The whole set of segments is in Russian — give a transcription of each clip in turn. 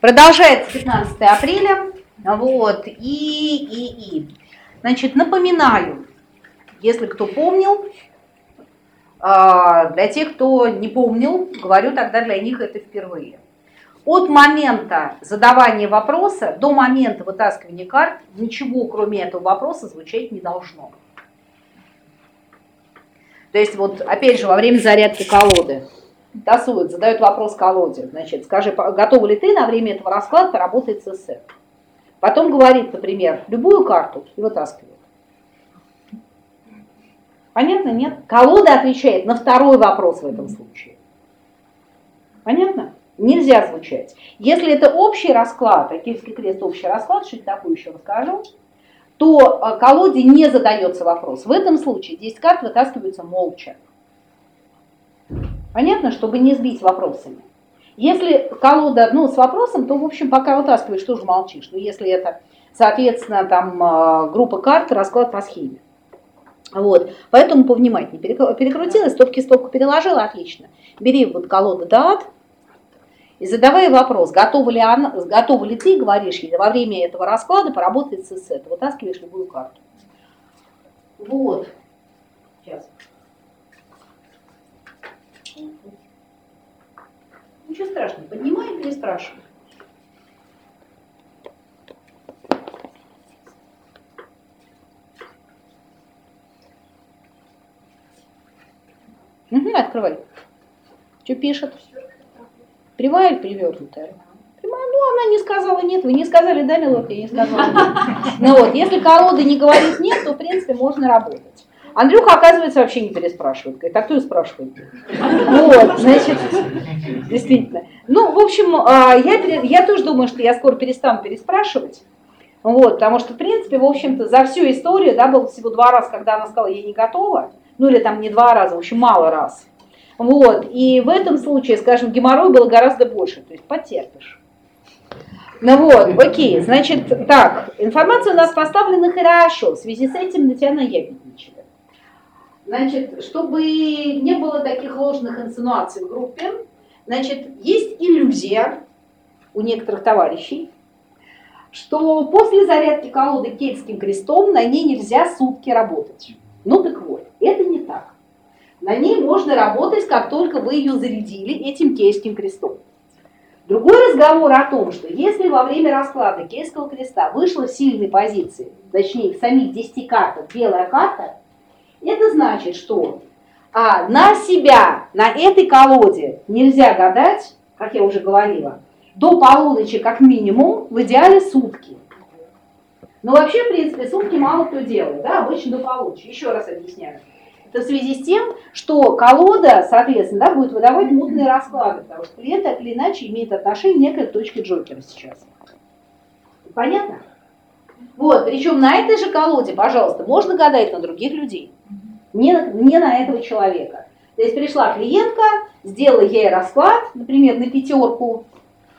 Продолжается 15 апреля. Вот, и, и, и. Значит, напоминаю, если кто помнил, а, для тех, кто не помнил, говорю тогда для них это впервые. От момента задавания вопроса до момента вытаскивания карт ничего, кроме этого вопроса, звучать не должно. То есть вот, опять же, во время зарядки колоды тасуют, задают вопрос колоде, значит, скажи, готова ли ты на время этого расклада поработать с СССР? Потом говорит, например, любую карту и вытаскивает. Понятно, нет? Колода отвечает на второй вопрос в этом случае. Понятно? Нельзя звучать. Если это общий расклад, а киевский крест общий расклад, что это такое еще расскажу, то а, колоде не задается вопрос. В этом случае 10 карт вытаскиваются молча. Понятно, чтобы не сбить вопросами. Если колода ну, с вопросом, то, в общем, пока вытаскиваешь, тоже молчишь. Но если это, соответственно, там а, группа карт, расклад по схеме. Вот, поэтому повнимательнее. Перекрутила, стопки стопку переложила, отлично. Бери вот колоду дат и задавай вопрос, готова ли, она, готова ли ты, говоришь ей, во время этого расклада поработать с сет, вытаскиваешь любую карту. Вот. Сейчас. Ничего страшного, поднимай и переспрашивай. Угу, открывай. Что пишет? Прямая или перевернутая? Прямая. Ну, она не сказала нет. Вы не сказали да, милок? Я не сказала нет. Ну вот, если колода не говорит нет, то, в принципе, можно работать. Андрюха, оказывается, вообще не переспрашивает. Говорит, а кто ее спрашивает? Вот, значит, действительно. Ну, в общем, а, я, я тоже думаю, что я скоро перестану переспрашивать. Вот, потому что, в принципе, в общем-то, за всю историю, да, было всего два раза, когда она сказала, я не готова ну или там не два раза, в общем, мало раз. Вот, и в этом случае, скажем, геморрой было гораздо больше, то есть потерпишь. Ну вот, окей, значит, так, информация у нас поставлена хорошо, в связи с этим на тебя наябедничали. Значит, чтобы не было таких ложных инсинуаций в группе, значит, есть иллюзия у некоторых товарищей, что после зарядки колоды кельтским крестом на ней нельзя сутки работать. Ну так вот, это не так. На ней можно работать, как только вы ее зарядили этим кейским крестом. Другой разговор о том, что если во время расклада кейского креста вышла в сильной позиции, точнее в самих 10 картах белая карта, это значит, что а, на себя, на этой колоде нельзя гадать, как я уже говорила, до полуночи как минимум, в идеале сутки. Но вообще, в принципе, сутки мало кто делает, да, обычно до полуночи. Еще раз объясняю. Это в связи с тем, что колода, соответственно, да, будет выдавать мутные расклады, потому что этом так или иначе имеет отношение некой к точке Джокера сейчас. Понятно? Вот, причем на этой же колоде, пожалуйста, можно гадать на других людей, не, не на этого человека. То есть пришла клиентка, сделала ей расклад, например, на пятерку,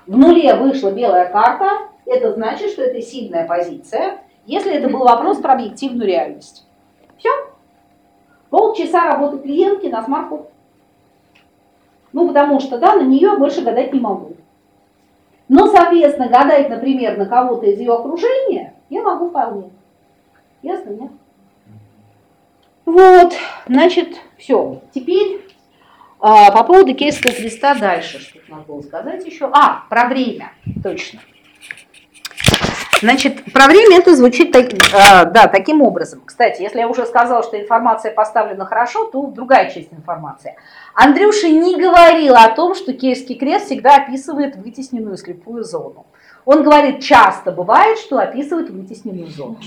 в нуле вышла белая карта, это значит, что это сильная позиция, если это был вопрос про объективную реальность. Все. Полчаса работы клиентки на смартфон. Ну, потому что, да, на нее больше гадать не могу. Но, соответственно, гадать, например, на кого-то из ее окружения я могу вполне. Ясно, нет? Вот, значит, все. Теперь а, по поводу кейсового креста дальше, что надо было сказать еще. А, про время, точно. Значит, про время это звучит так, а, да, таким образом. Кстати, если я уже сказала, что информация поставлена хорошо, то другая часть информации. Андрюша не говорил о том, что Киевский крест всегда описывает вытесненную слепую зону. Он говорит, часто бывает, что описывает вытесненную зону.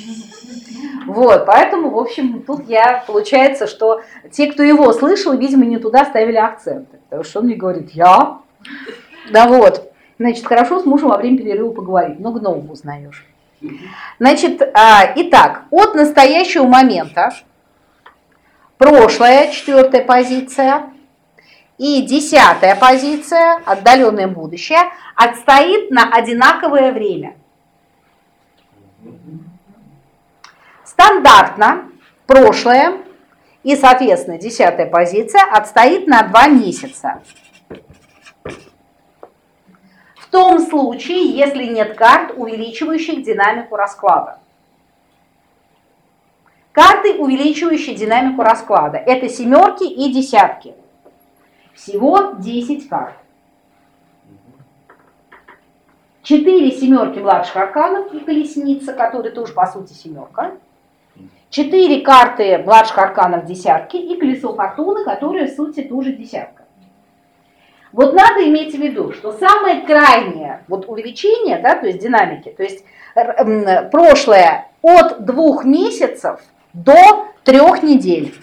Вот, поэтому, в общем, тут я, получается, что те, кто его слышал, видимо, не туда ставили акценты. Потому что он мне говорит, я? Да вот. Значит, хорошо с мужем во время перерыва поговорить, много нового узнаешь. Значит, а, итак, от настоящего момента прошлая, четвертая позиция, и десятая позиция, отдаленное будущее, отстоит на одинаковое время. Стандартно прошлое и, соответственно, десятая позиция отстоит на два месяца том случае, если нет карт, увеличивающих динамику расклада. Карты, увеличивающие динамику расклада. Это семерки и десятки. Всего 10 карт. Четыре семерки младших арканов и колесница, которая тоже по сути семерка. Четыре карты младших арканов десятки и колесо фортуны, которое в сути тоже десятка. Вот надо иметь в виду, что самое крайнее вот увеличение, да, то есть динамики, то есть прошлое от двух месяцев до трех недель.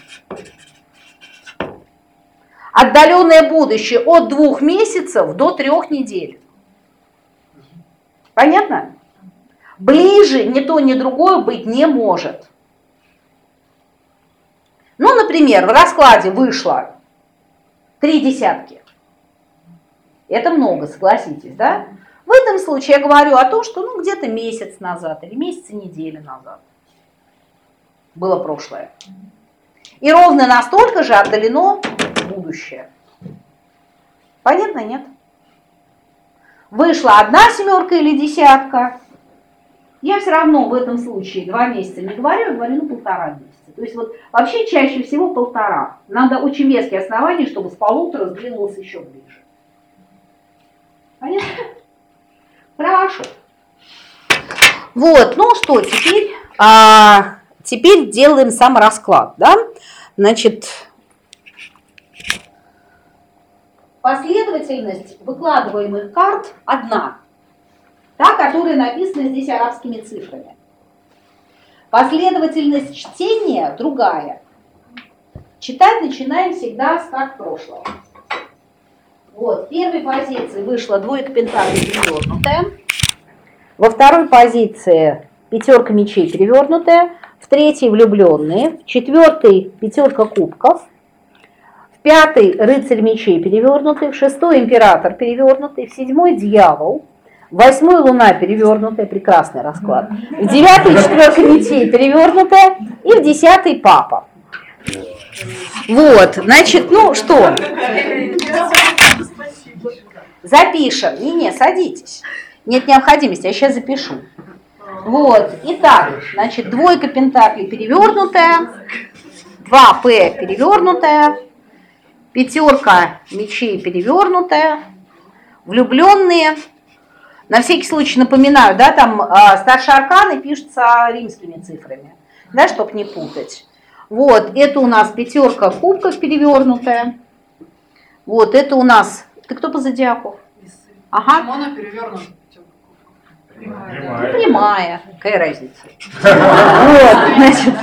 Отдаленное будущее от двух месяцев до трех недель. Понятно? Ближе ни то, ни другое быть не может. Ну, например, в раскладе вышло три десятки. Это много, согласитесь, да? В этом случае я говорю о том, что ну, где-то месяц назад или месяц и недели назад было прошлое. И ровно настолько же отдалено будущее. Понятно, нет? Вышла одна семерка или десятка, я все равно в этом случае два месяца не говорю, я говорю, ну, полтора месяца. То есть вот вообще чаще всего полтора. Надо очень веские основания, чтобы с полутора сдвинулось еще ближе. Понятно? Хорошо. Вот, ну что, теперь, а, теперь делаем сам расклад, да? Значит, последовательность выкладываемых карт одна, та, которая написана здесь арабскими цифрами. Последовательность чтения другая. Читать начинаем всегда с карт прошлого. Вот, в первой позиции вышла двойка пентаклей перевернутая. Во второй позиции пятерка мечей перевернутая. В третьей влюбленные. В четвертой пятерка кубков. В пятой рыцарь мечей перевернутый. В шестой император перевернутый. В седьмой дьявол. Восьмой луна перевернутая, прекрасный расклад. В девятой четверка мечей перевернутая. И в десятый папа. Вот, значит, ну что? Запишем. Не-не, садитесь. Нет необходимости, я сейчас запишу. Вот, итак, значит, двойка пентаклей перевернутая, 2П перевернутая, пятерка мечей перевернутая, влюбленные. На всякий случай напоминаю, да, там э, старшие арканы пишутся римскими цифрами, да, чтобы не путать. Вот, это у нас пятерка кубков перевернутая. Вот, это у нас... Ты кто по зодиаку? Ага. Почему она перевернута? Прямая. Прямая. Какая разница? Вот, значит,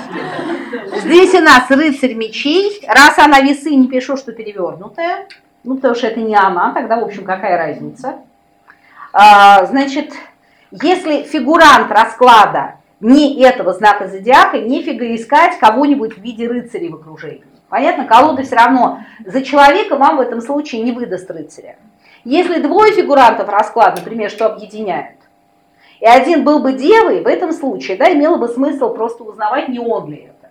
здесь у нас рыцарь мечей. Раз она весы, не пишу, что перевернутая. Ну, потому что это не она, тогда, в общем, какая разница? А, значит, если фигурант расклада не этого знака зодиака, нефига искать кого-нибудь в виде рыцарей в окружении. Понятно, колода все равно за человека вам в этом случае не выдаст рыцаря. Если двое фигурантов расклад, например, что объединяет, и один был бы девой, в этом случае да, имело бы смысл просто узнавать, не он ли это.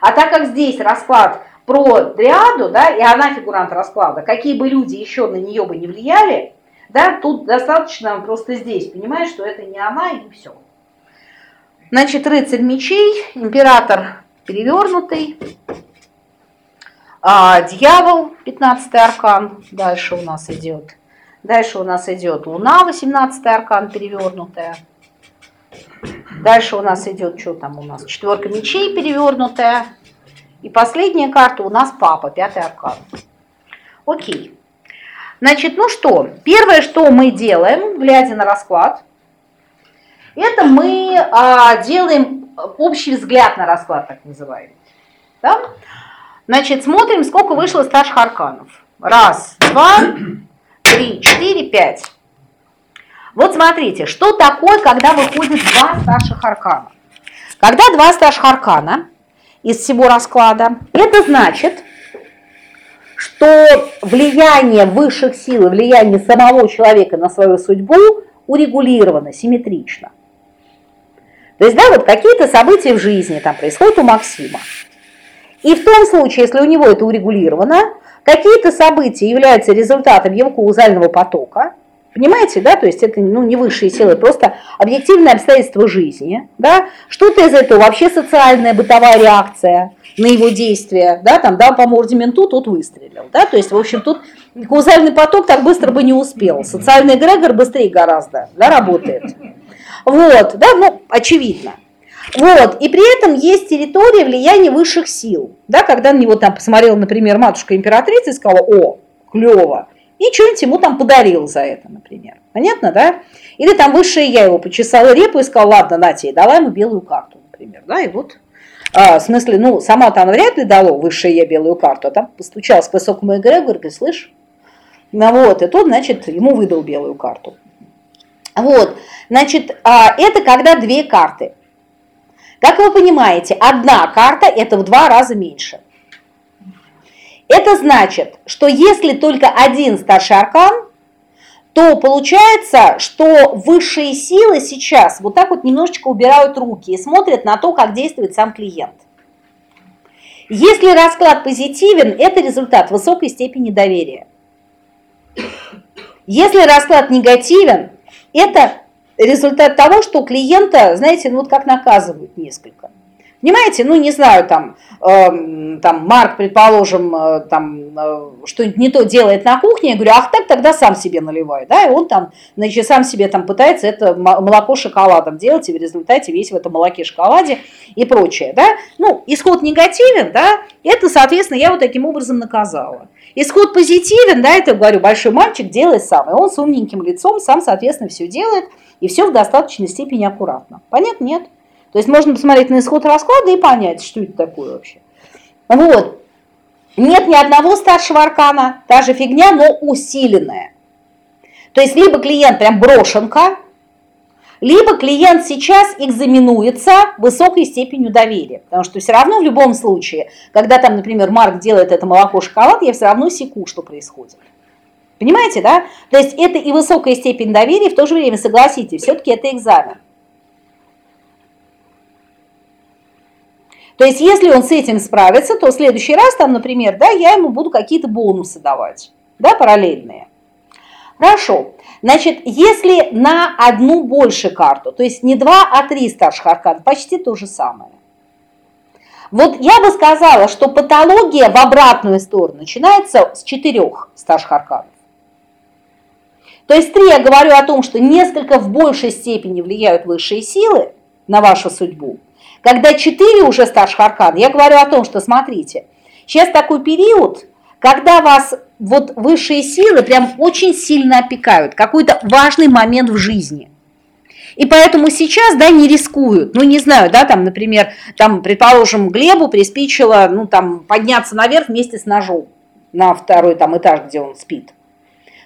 А так как здесь расклад про дриаду, да, и она фигурант расклада, какие бы люди еще на нее бы не влияли, да, тут достаточно просто здесь понимаешь, что это не она и все. Значит, рыцарь мечей, император перевернутый, а, дьявол, 15 аркан, дальше у нас идет. Дальше у нас идет Луна, 18 аркан перевернутая. Дальше у нас идет, что там у нас, четверка мечей перевернутая. И последняя карта у нас Папа, пятый аркан. Окей. Значит, ну что, первое, что мы делаем, глядя на расклад, это мы а, делаем общий взгляд на расклад, так называемый. Да? Значит, смотрим, сколько вышло старших арканов. Раз, два, три, четыре, пять. Вот смотрите, что такое, когда выходит два старших аркана. Когда два старших аркана из всего расклада, это значит, что влияние высших сил, влияние самого человека на свою судьбу урегулировано, симметрично. То есть, да, вот какие-то события в жизни там происходят у Максима. И в том случае, если у него это урегулировано, какие-то события являются результатом его каузального потока, Понимаете, да? То есть это ну, не высшие силы, просто объективные обстоятельства жизни. Да? Что-то из этого вообще социальная бытовая реакция на его действия. Да? Там дал по морде менту, тот выстрелил. Да? То есть, в общем, тут каузальный поток так быстро бы не успел. Социальный эгрегор быстрее гораздо да, работает. Вот, да, ну, очевидно. Вот, и при этом есть территория влияния высших сил. Да, когда на него там посмотрела, например, матушка императрица и сказала, о, клево, и что-нибудь ему там подарил за это, например. Понятно, да? Или там высшее я его почесала репу и сказала, ладно, на тебе, дала ему белую карту, например. Да, и вот, а, в смысле, ну, сама там вряд ли дало высшее я белую карту, а там постучалась к высокому эгрегору и говорит, слышь, ну вот, и тот, значит, ему выдал белую карту. Вот, значит, а, это когда две карты. Как вы понимаете, одна карта это в два раза меньше. Это значит, что если только один старший аркан, то получается, что высшие силы сейчас вот так вот немножечко убирают руки и смотрят на то, как действует сам клиент. Если расклад позитивен, это результат высокой степени доверия. Если расклад негативен, это результат того, что клиента, знаете, ну вот как наказывают несколько. Понимаете, ну не знаю, там, э, там Марк, предположим, э, там э, что-нибудь не то делает на кухне, я говорю, ах так, тогда сам себе наливай, да, и он там, значит, сам себе там пытается это молоко шоколадом делать, и в результате весь в этом молоке шоколаде и прочее, да. Ну, исход негативен, да, это, соответственно, я вот таким образом наказала. Исход позитивен, да, это, говорю, большой мальчик делает сам, и он с умненьким лицом сам, соответственно, все делает, и все в достаточной степени аккуратно. Понятно? Нет. То есть можно посмотреть на исход расклада и понять, что это такое вообще. Вот. Нет ни одного старшего аркана, та же фигня, но усиленная. То есть либо клиент прям брошенка, либо клиент сейчас экзаменуется высокой степенью доверия. Потому что все равно в любом случае, когда там, например, Марк делает это молоко-шоколад, я все равно секу, что происходит. Понимаете, да? То есть это и высокая степень доверия, в то же время, согласитесь, все-таки это экзамен. То есть, если он с этим справится, то в следующий раз, там, например, да, я ему буду какие-то бонусы давать, да, параллельные. Хорошо. Значит, если на одну больше карту, то есть не два, а три старших аркана, почти то же самое. Вот я бы сказала, что патология в обратную сторону начинается с четырех старших арканов. То есть три я говорю о том, что несколько в большей степени влияют высшие силы на вашу судьбу, когда 4 уже старших аркан, я говорю о том, что смотрите, сейчас такой период, когда вас вот высшие силы прям очень сильно опекают, какой-то важный момент в жизни. И поэтому сейчас, да, не рискуют. Ну, не знаю, да, там, например, там, предположим, Глебу приспичило, ну, там, подняться наверх вместе с ножом на второй там этаж, где он спит.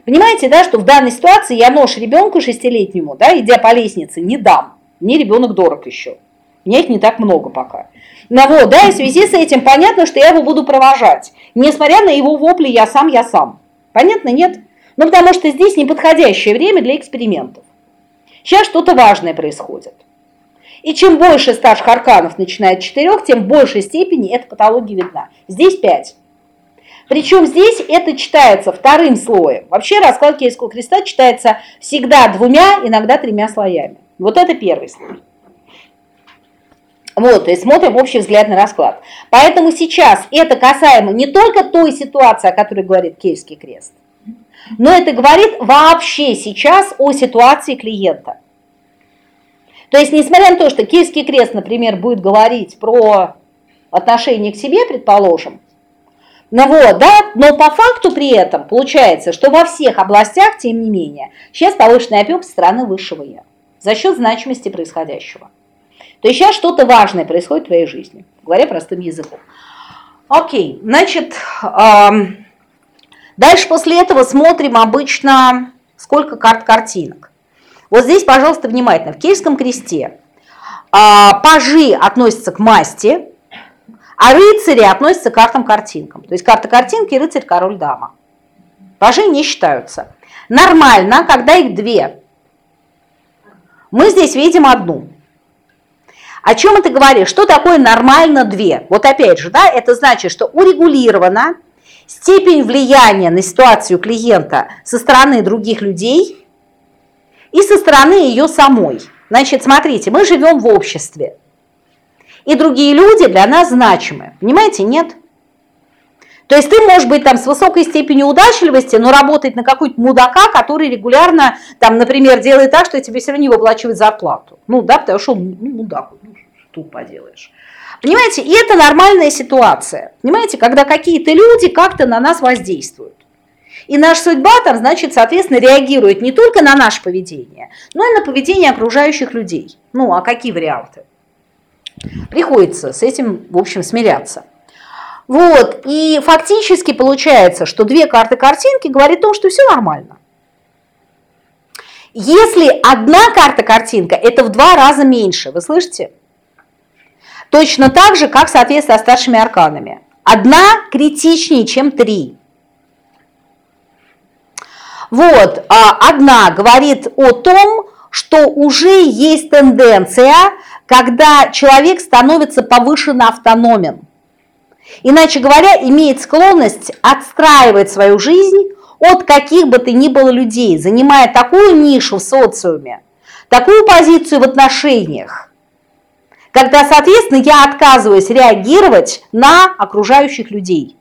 Понимаете, да, что в данной ситуации я нож ребенку шестилетнему, да, идя по лестнице, не дам. Мне ребенок дорог еще. Меня их не так много пока. Но вот, да, и в связи с этим понятно, что я его буду провожать. Несмотря на его вопли «я сам, я сам». Понятно, нет? Ну, потому что здесь неподходящее время для экспериментов. Сейчас что-то важное происходит. И чем больше старших арканов начинает четырех, тем в большей степени эта патология видна. Здесь пять. Причем здесь это читается вторым слоем. Вообще расклад Киевского креста читается всегда двумя, иногда тремя слоями. Вот это первый слой. Вот, то есть смотрим общий взгляд на расклад. Поэтому сейчас это касаемо не только той ситуации, о которой говорит Киевский крест, но это говорит вообще сейчас о ситуации клиента. То есть, несмотря на то, что Киевский крест, например, будет говорить про отношение к себе, предположим, ну вот, да, но по факту при этом получается, что во всех областях, тем не менее, сейчас повышенный опек со стороны высшего я за счет значимости происходящего. То есть сейчас что-то важное происходит в твоей жизни, говоря простым языком. Окей, значит, эм, дальше после этого смотрим обычно, сколько карт картинок. Вот здесь, пожалуйста, внимательно. В Киевском кресте э, пажи относятся к масти, а рыцари относятся к картам-картинкам. То есть карта-картинки, рыцарь, король, дама. Пажи не считаются. Нормально, когда их две. Мы здесь видим одну. О чем это говорит? Что такое нормально две? Вот опять же, да, это значит, что урегулирована степень влияния на ситуацию клиента со стороны других людей и со стороны ее самой. Значит, смотрите, мы живем в обществе, и другие люди для нас значимы. Понимаете, нет? То есть ты можешь быть там с высокой степенью удачливости, но работать на какой-то мудака, который регулярно, там, например, делает так, что тебе все равно не выплачивает зарплату. Ну да, потому что он ну, мудак, ну, что поделаешь. Понимаете, и это нормальная ситуация. Понимаете, когда какие-то люди как-то на нас воздействуют. И наша судьба там, значит, соответственно, реагирует не только на наше поведение, но и на поведение окружающих людей. Ну, а какие варианты? Приходится с этим, в общем, смиряться. Вот, и фактически получается, что две карты картинки говорят о том, что все нормально. Если одна карта картинка, это в два раза меньше, вы слышите? Точно так же, как, соответственно, со старшими арканами. Одна критичнее, чем три. Вот, а одна говорит о том, что уже есть тенденция, когда человек становится повышенно автономен. Иначе говоря, имеет склонность отстраивать свою жизнь от каких бы то ни было людей, занимая такую нишу в социуме, такую позицию в отношениях, когда, соответственно, я отказываюсь реагировать на окружающих людей.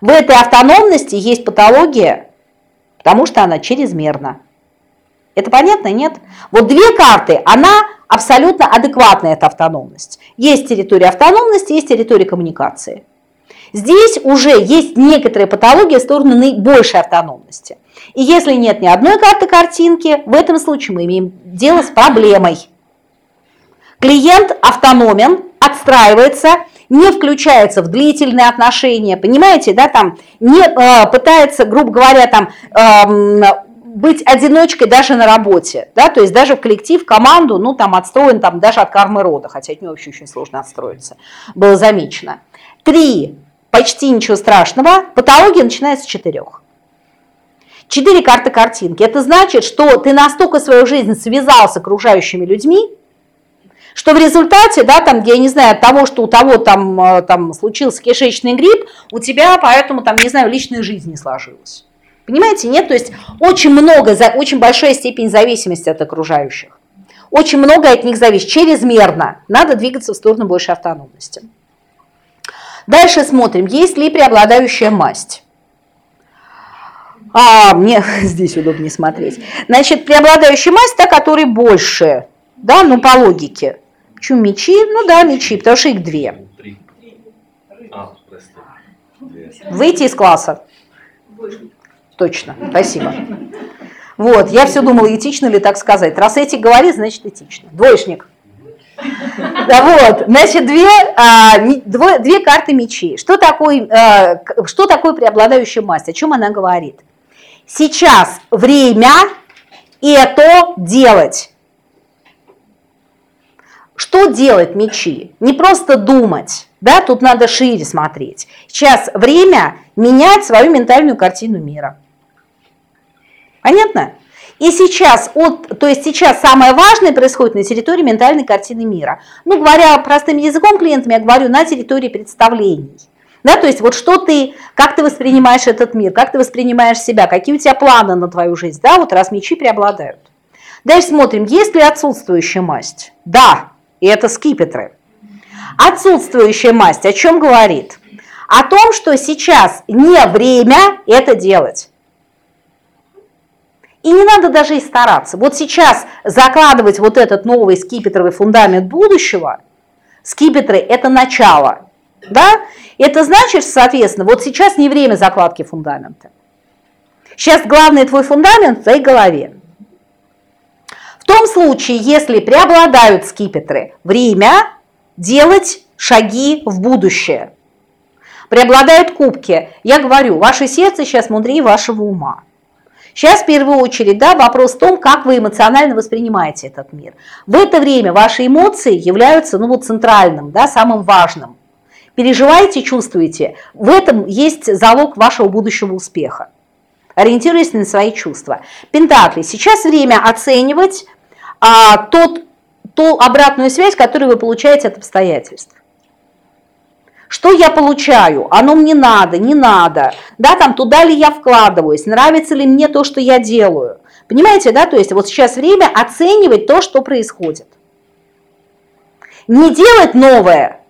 В этой автономности есть патология, потому что она чрезмерна. Это понятно, нет? Вот две карты, она абсолютно адекватная, эта автономность. Есть территория автономности, есть территория коммуникации. Здесь уже есть некоторые патологии в сторону наибольшей автономности. И если нет ни одной карты картинки, в этом случае мы имеем дело с проблемой. Клиент автономен, отстраивается, не включается в длительные отношения, понимаете, да, там не э, пытается, грубо говоря, там э, быть одиночкой даже на работе, да, то есть даже в коллектив, команду, ну, там отстроен там даже от кармы рода, хотя от него вообще очень сложно отстроиться, было замечено. Три, почти ничего страшного, патология начинается с четырех. Четыре карты картинки. Это значит, что ты настолько свою жизнь связал с окружающими людьми, что в результате, да, там, я не знаю, от того, что у того там, э, там случился кишечный грипп, у тебя поэтому, там, не знаю, личная жизнь не сложилась. Понимаете, нет? То есть очень много, очень большая степень зависимости от окружающих. Очень много от них зависит, чрезмерно. Надо двигаться в сторону большей автономности. Дальше смотрим, есть ли преобладающая масть. А, мне здесь удобнее смотреть. Значит, преобладающая масть, та, которая больше, да, ну по логике. Почему мечи? Ну да, мечи, потому что их две. А, Выйти из класса. Точно, спасибо. Вот, я все думала, этично ли так сказать. Раз эти говорит, значит этично. Двоечник. Да вот, значит, две, а, две, две карты мечей. Что такое, а, что такое преобладающая масть? О чем она говорит? Сейчас время это делать. Что делать мечи? Не просто думать, да, тут надо шире смотреть. Сейчас время менять свою ментальную картину мира. Понятно? И сейчас, от, то есть сейчас самое важное происходит на территории ментальной картины мира. Ну, говоря простым языком клиентам, я говорю на территории представлений. Да, то есть вот что ты, как ты воспринимаешь этот мир, как ты воспринимаешь себя, какие у тебя планы на твою жизнь, да, вот раз мечи преобладают. Дальше смотрим, есть ли отсутствующая масть. Да, и это скипетры. Отсутствующая масть о чем говорит? О том, что сейчас не время это делать. И не надо даже и стараться. Вот сейчас закладывать вот этот новый скипетровый фундамент будущего, скипетры – это начало. Да? Это значит, соответственно, вот сейчас не время закладки фундамента. Сейчас главный твой фундамент в твоей голове. В том случае, если преобладают скипетры, время делать шаги в будущее. Преобладают кубки. Я говорю, ваше сердце сейчас мудрее вашего ума. Сейчас в первую очередь да, вопрос в том, как вы эмоционально воспринимаете этот мир. В это время ваши эмоции являются ну, вот, центральным, да, самым важным. Переживаете, чувствуете. В этом есть залог вашего будущего успеха. Ориентируясь на свои чувства. Пентакли. Сейчас время оценивать а, тот, ту обратную связь, которую вы получаете от обстоятельств. Что я получаю? Оно мне надо, не надо. Да, там туда ли я вкладываюсь? Нравится ли мне то, что я делаю? Понимаете, да? То есть вот сейчас время оценивать то, что происходит. Не делать новое,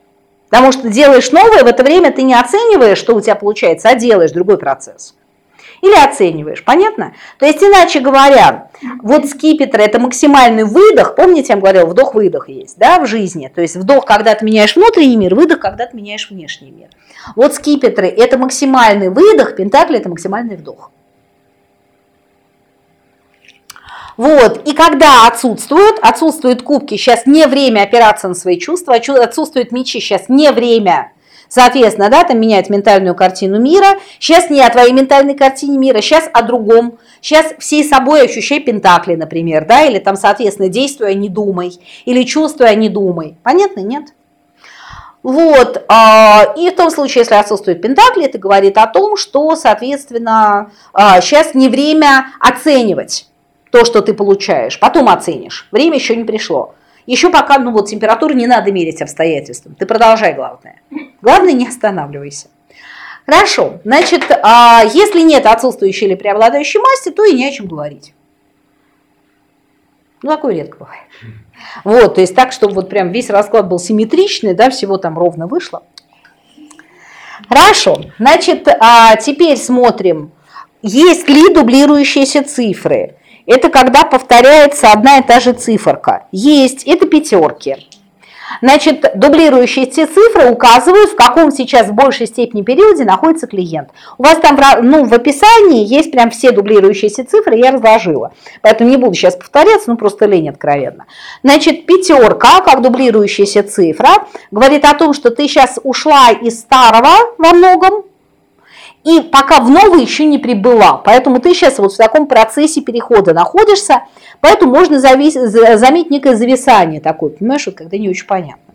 потому что делаешь новое, в это время ты не оцениваешь, что у тебя получается, а делаешь другой процесс. Или оцениваешь, понятно? То есть, иначе говоря, вот скипетр – это максимальный выдох, помните, я вам говорила, вдох-выдох есть, да, в жизни. То есть вдох, когда ты меняешь внутренний мир, выдох, когда ты меняешь внешний мир. Вот скипетры – это максимальный выдох, пентакли – это максимальный вдох. Вот, и когда отсутствуют, отсутствуют кубки, сейчас не время опираться на свои чувства, отсутствуют мечи, сейчас не время, соответственно, да, там менять ментальную картину мира, сейчас не о твоей ментальной картине мира, сейчас о другом, сейчас всей собой ощущай пентакли, например, да, или там, соответственно, действуя, не думай, или чувствуя, не думай, понятно, нет? Вот, а, и в том случае, если отсутствует пентакли, это говорит о том, что, соответственно, сейчас а, не время оценивать, то, что ты получаешь. Потом оценишь. Время еще не пришло. Еще пока, ну вот, температуру не надо мерить обстоятельствам. Ты продолжай, главное. Главное, не останавливайся. Хорошо. Значит, а если нет отсутствующей или преобладающей масти, то и не о чем говорить. Ну, такое редко бывает. Вот, то есть так, чтобы вот прям весь расклад был симметричный, да, всего там ровно вышло. Хорошо. Значит, а теперь смотрим, есть ли дублирующиеся цифры. Это когда повторяется одна и та же циферка. Есть, это пятерки. Значит, дублирующиеся цифры указывают, в каком сейчас в большей степени периоде находится клиент. У вас там ну, в описании есть прям все дублирующиеся цифры, я разложила. Поэтому не буду сейчас повторяться, ну просто лень откровенно. Значит, пятерка, как дублирующаяся цифра, говорит о том, что ты сейчас ушла из старого во многом, и пока в новый еще не прибыла. Поэтому ты сейчас вот в таком процессе перехода находишься, поэтому можно завис, заметить некое зависание такое, понимаешь, вот когда не очень понятно.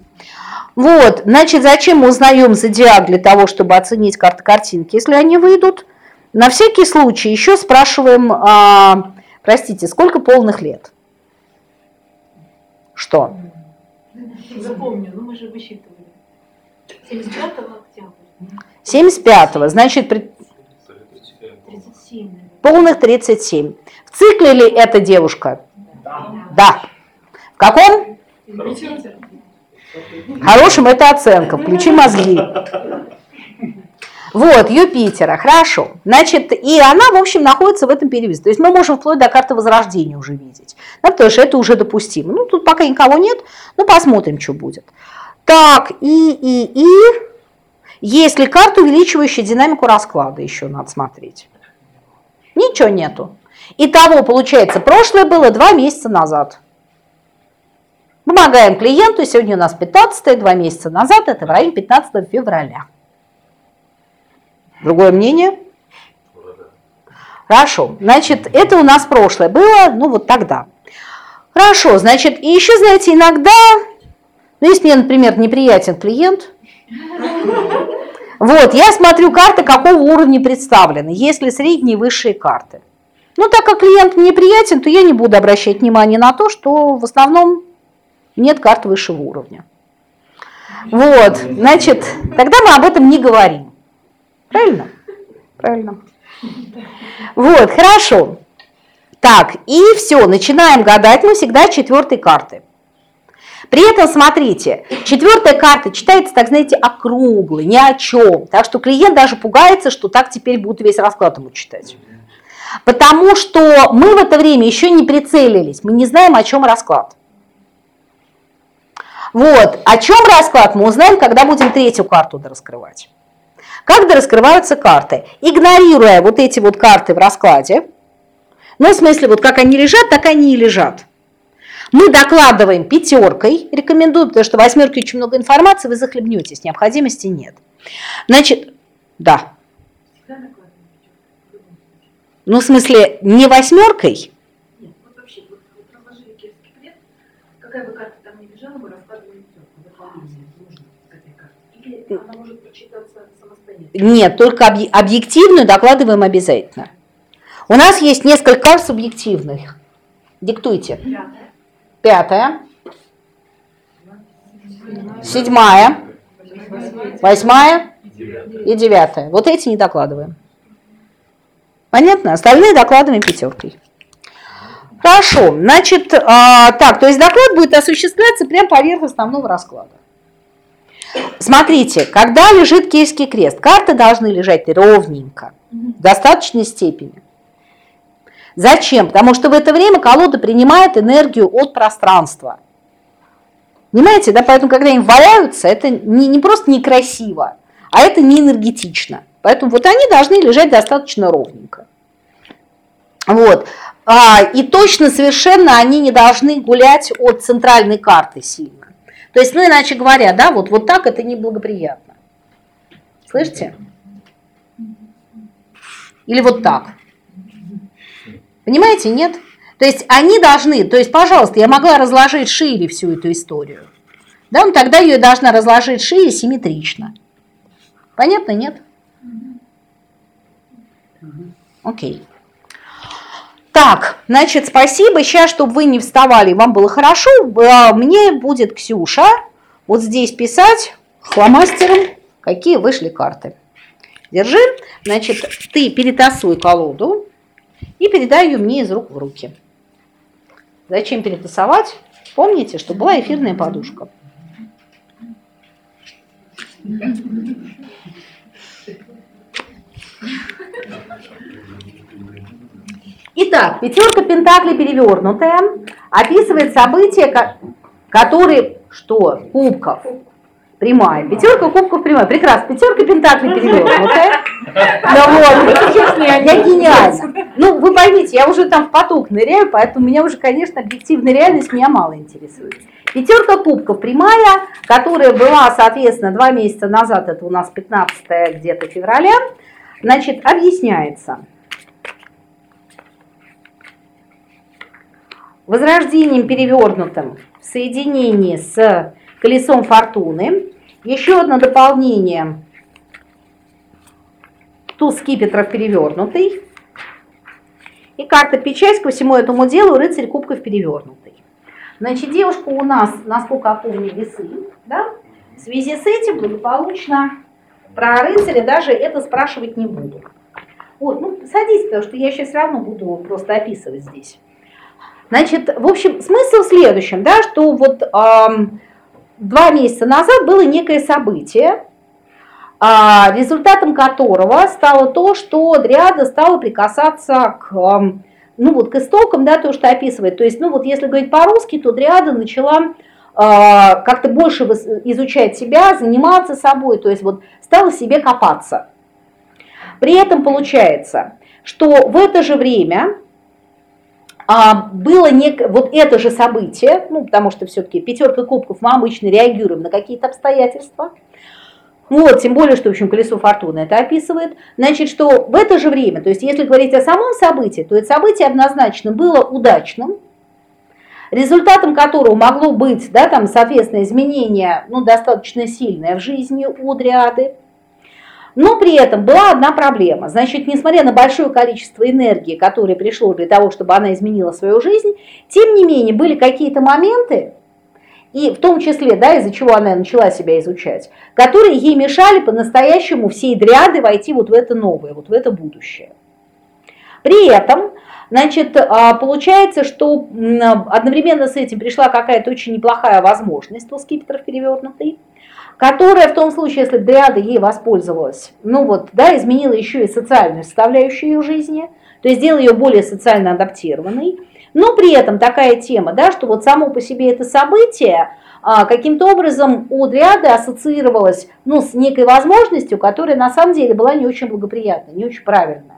Вот, значит, зачем мы узнаем зодиак для того, чтобы оценить карты картинки? Если они выйдут, на всякий случай еще спрашиваем, а, простите, сколько полных лет? Что? Запомню, ну мы же высчитывали. 75 октября. 75-го, значит, 37. полных 37. В цикле ли эта девушка? Да. В каком? Хорошим это оценка, включи мозги. Вот, Юпитера, хорошо. Значит, и она, в общем, находится в этом перевесе. То есть мы можем вплоть до карты Возрождения уже видеть. Да, потому что это уже допустимо. Ну, тут пока никого нет, ну, посмотрим, что будет. Так, и, и, и... Есть ли карта, увеличивающая динамику расклада, еще надо смотреть. Ничего нету. Итого, получается, прошлое было два месяца назад. Помогаем клиенту, сегодня у нас 15 два месяца назад, это в районе 15 февраля. Другое мнение? Хорошо, значит, это у нас прошлое было, ну вот тогда. Хорошо, значит, и еще, знаете, иногда, ну, если мне, например, неприятен клиент, вот, я смотрю карты, какого уровня представлены, есть ли средние и высшие карты. Ну, так как клиент мне приятен, то я не буду обращать внимание на то, что в основном нет карт высшего уровня. Вот, значит, тогда мы об этом не говорим. Правильно? Правильно. Вот, хорошо. Так, и все, начинаем гадать мы всегда четвертой карты. При этом, смотрите, четвертая карта читается, так знаете, округлой, ни о чем. Так что клиент даже пугается, что так теперь будут весь расклад ему читать. Потому что мы в это время еще не прицелились, мы не знаем, о чем расклад. Вот, о чем расклад мы узнаем, когда будем третью карту дораскрывать. Как дораскрываются карты? Игнорируя вот эти вот карты в раскладе, ну, в смысле, вот как они лежат, так они и лежат. Мы докладываем пятеркой, рекомендую, потому что восьмерки очень много информации, вы захлебнетесь, необходимости нет. Значит, да. Ну, в смысле, не восьмеркой? Нет, вот вообще, вот, вот разложили кирский плед, какая бы карта там ни лежала, мы раскладываем дополнение, нужно к этой карте. Или она может прочитаться самостоятельно? Нет, только объективную докладываем обязательно. У нас есть несколько карт субъективных. Диктуйте. Пятая пятая, седьмая, восьмая и девятая. Вот эти не докладываем. Понятно? Остальные докладываем пятеркой. Хорошо, значит, а, так, то есть доклад будет осуществляться прямо поверх основного расклада. Смотрите, когда лежит киевский крест, карты должны лежать ровненько, в достаточной степени. Зачем? Потому что в это время колода принимает энергию от пространства. Понимаете, да, поэтому когда они валяются, это не, не просто некрасиво, а это не энергетично. Поэтому вот они должны лежать достаточно ровненько. Вот. А, и точно совершенно они не должны гулять от центральной карты сильно. То есть, ну иначе говоря, да, вот, вот так это неблагоприятно. Слышите? Или вот так. Понимаете, нет? То есть они должны, то есть, пожалуйста, я могла разложить шире всю эту историю. Да, ну тогда ее должна разложить шире симметрично. Понятно, нет? Окей. Так, значит, спасибо. Сейчас, чтобы вы не вставали, вам было хорошо. А, мне будет Ксюша вот здесь писать фломастером, какие вышли карты. Держи. Значит, ты перетасуй колоду и передай ее мне из рук в руки. Зачем перетасовать? Помните, что была эфирная подушка. Итак, пятерка пентаклей перевернутая описывает события, которые, что, кубков, прямая. Пятерка кубков прямая. Прекрасно. Пятерка пентаклей перевернутая. Ну вот. Я гениально. Ну, вы поймите, я уже там в поток ныряю, поэтому меня уже, конечно, объективная реальность меня мало интересует. Пятерка кубков прямая, которая была, соответственно, два месяца назад, это у нас 15 где-то февраля, значит, объясняется – возрождением перевернутым в соединении с колесом фортуны. Еще одно дополнение. Туз скипетров перевернутый. И карта печать ко всему этому делу рыцарь кубков перевернутый. Значит, девушка у нас, насколько я помню, весы. Да? В связи с этим благополучно про рыцаря даже это спрашивать не буду. Вот, ну, садись, потому что я сейчас все равно буду просто описывать здесь. Значит, в общем, смысл в следующем, да, что вот эм, два месяца назад было некое событие, а, результатом которого стало то, что Дриада стала прикасаться к, ну вот, к истокам, да, то, что описывает. То есть, ну вот, если говорить по-русски, то Дриада начала э, как-то больше изучать себя, заниматься собой, то есть вот стала себе копаться. При этом получается, что в это же время а, было нек... вот это же событие, ну, потому что все-таки пятерка кубков мы обычно реагируем на какие-то обстоятельства, вот, тем более, что, в общем, колесо фортуны это описывает. Значит, что в это же время, то есть если говорить о самом событии, то это событие однозначно было удачным, результатом которого могло быть, да, там, соответственно, изменение, ну, достаточно сильное в жизни у Дриады, но при этом была одна проблема. Значит, несмотря на большое количество энергии, которое пришло для того, чтобы она изменила свою жизнь, тем не менее были какие-то моменты, и в том числе, да, из-за чего она начала себя изучать, которые ей мешали по-настоящему всей дряды войти вот в это новое, вот в это будущее. При этом, значит, а, получается, что одновременно с этим пришла какая-то очень неплохая возможность у скипетров перевернутый, которая в том случае, если Дриада ей воспользовалась, ну вот, да, изменила еще и социальную составляющую ее жизни, то есть сделала ее более социально адаптированной, но при этом такая тема, да, что вот само по себе это событие а, каким-то образом у Дриады ассоциировалось ну, с некой возможностью, которая на самом деле была не очень благоприятная, не очень правильная.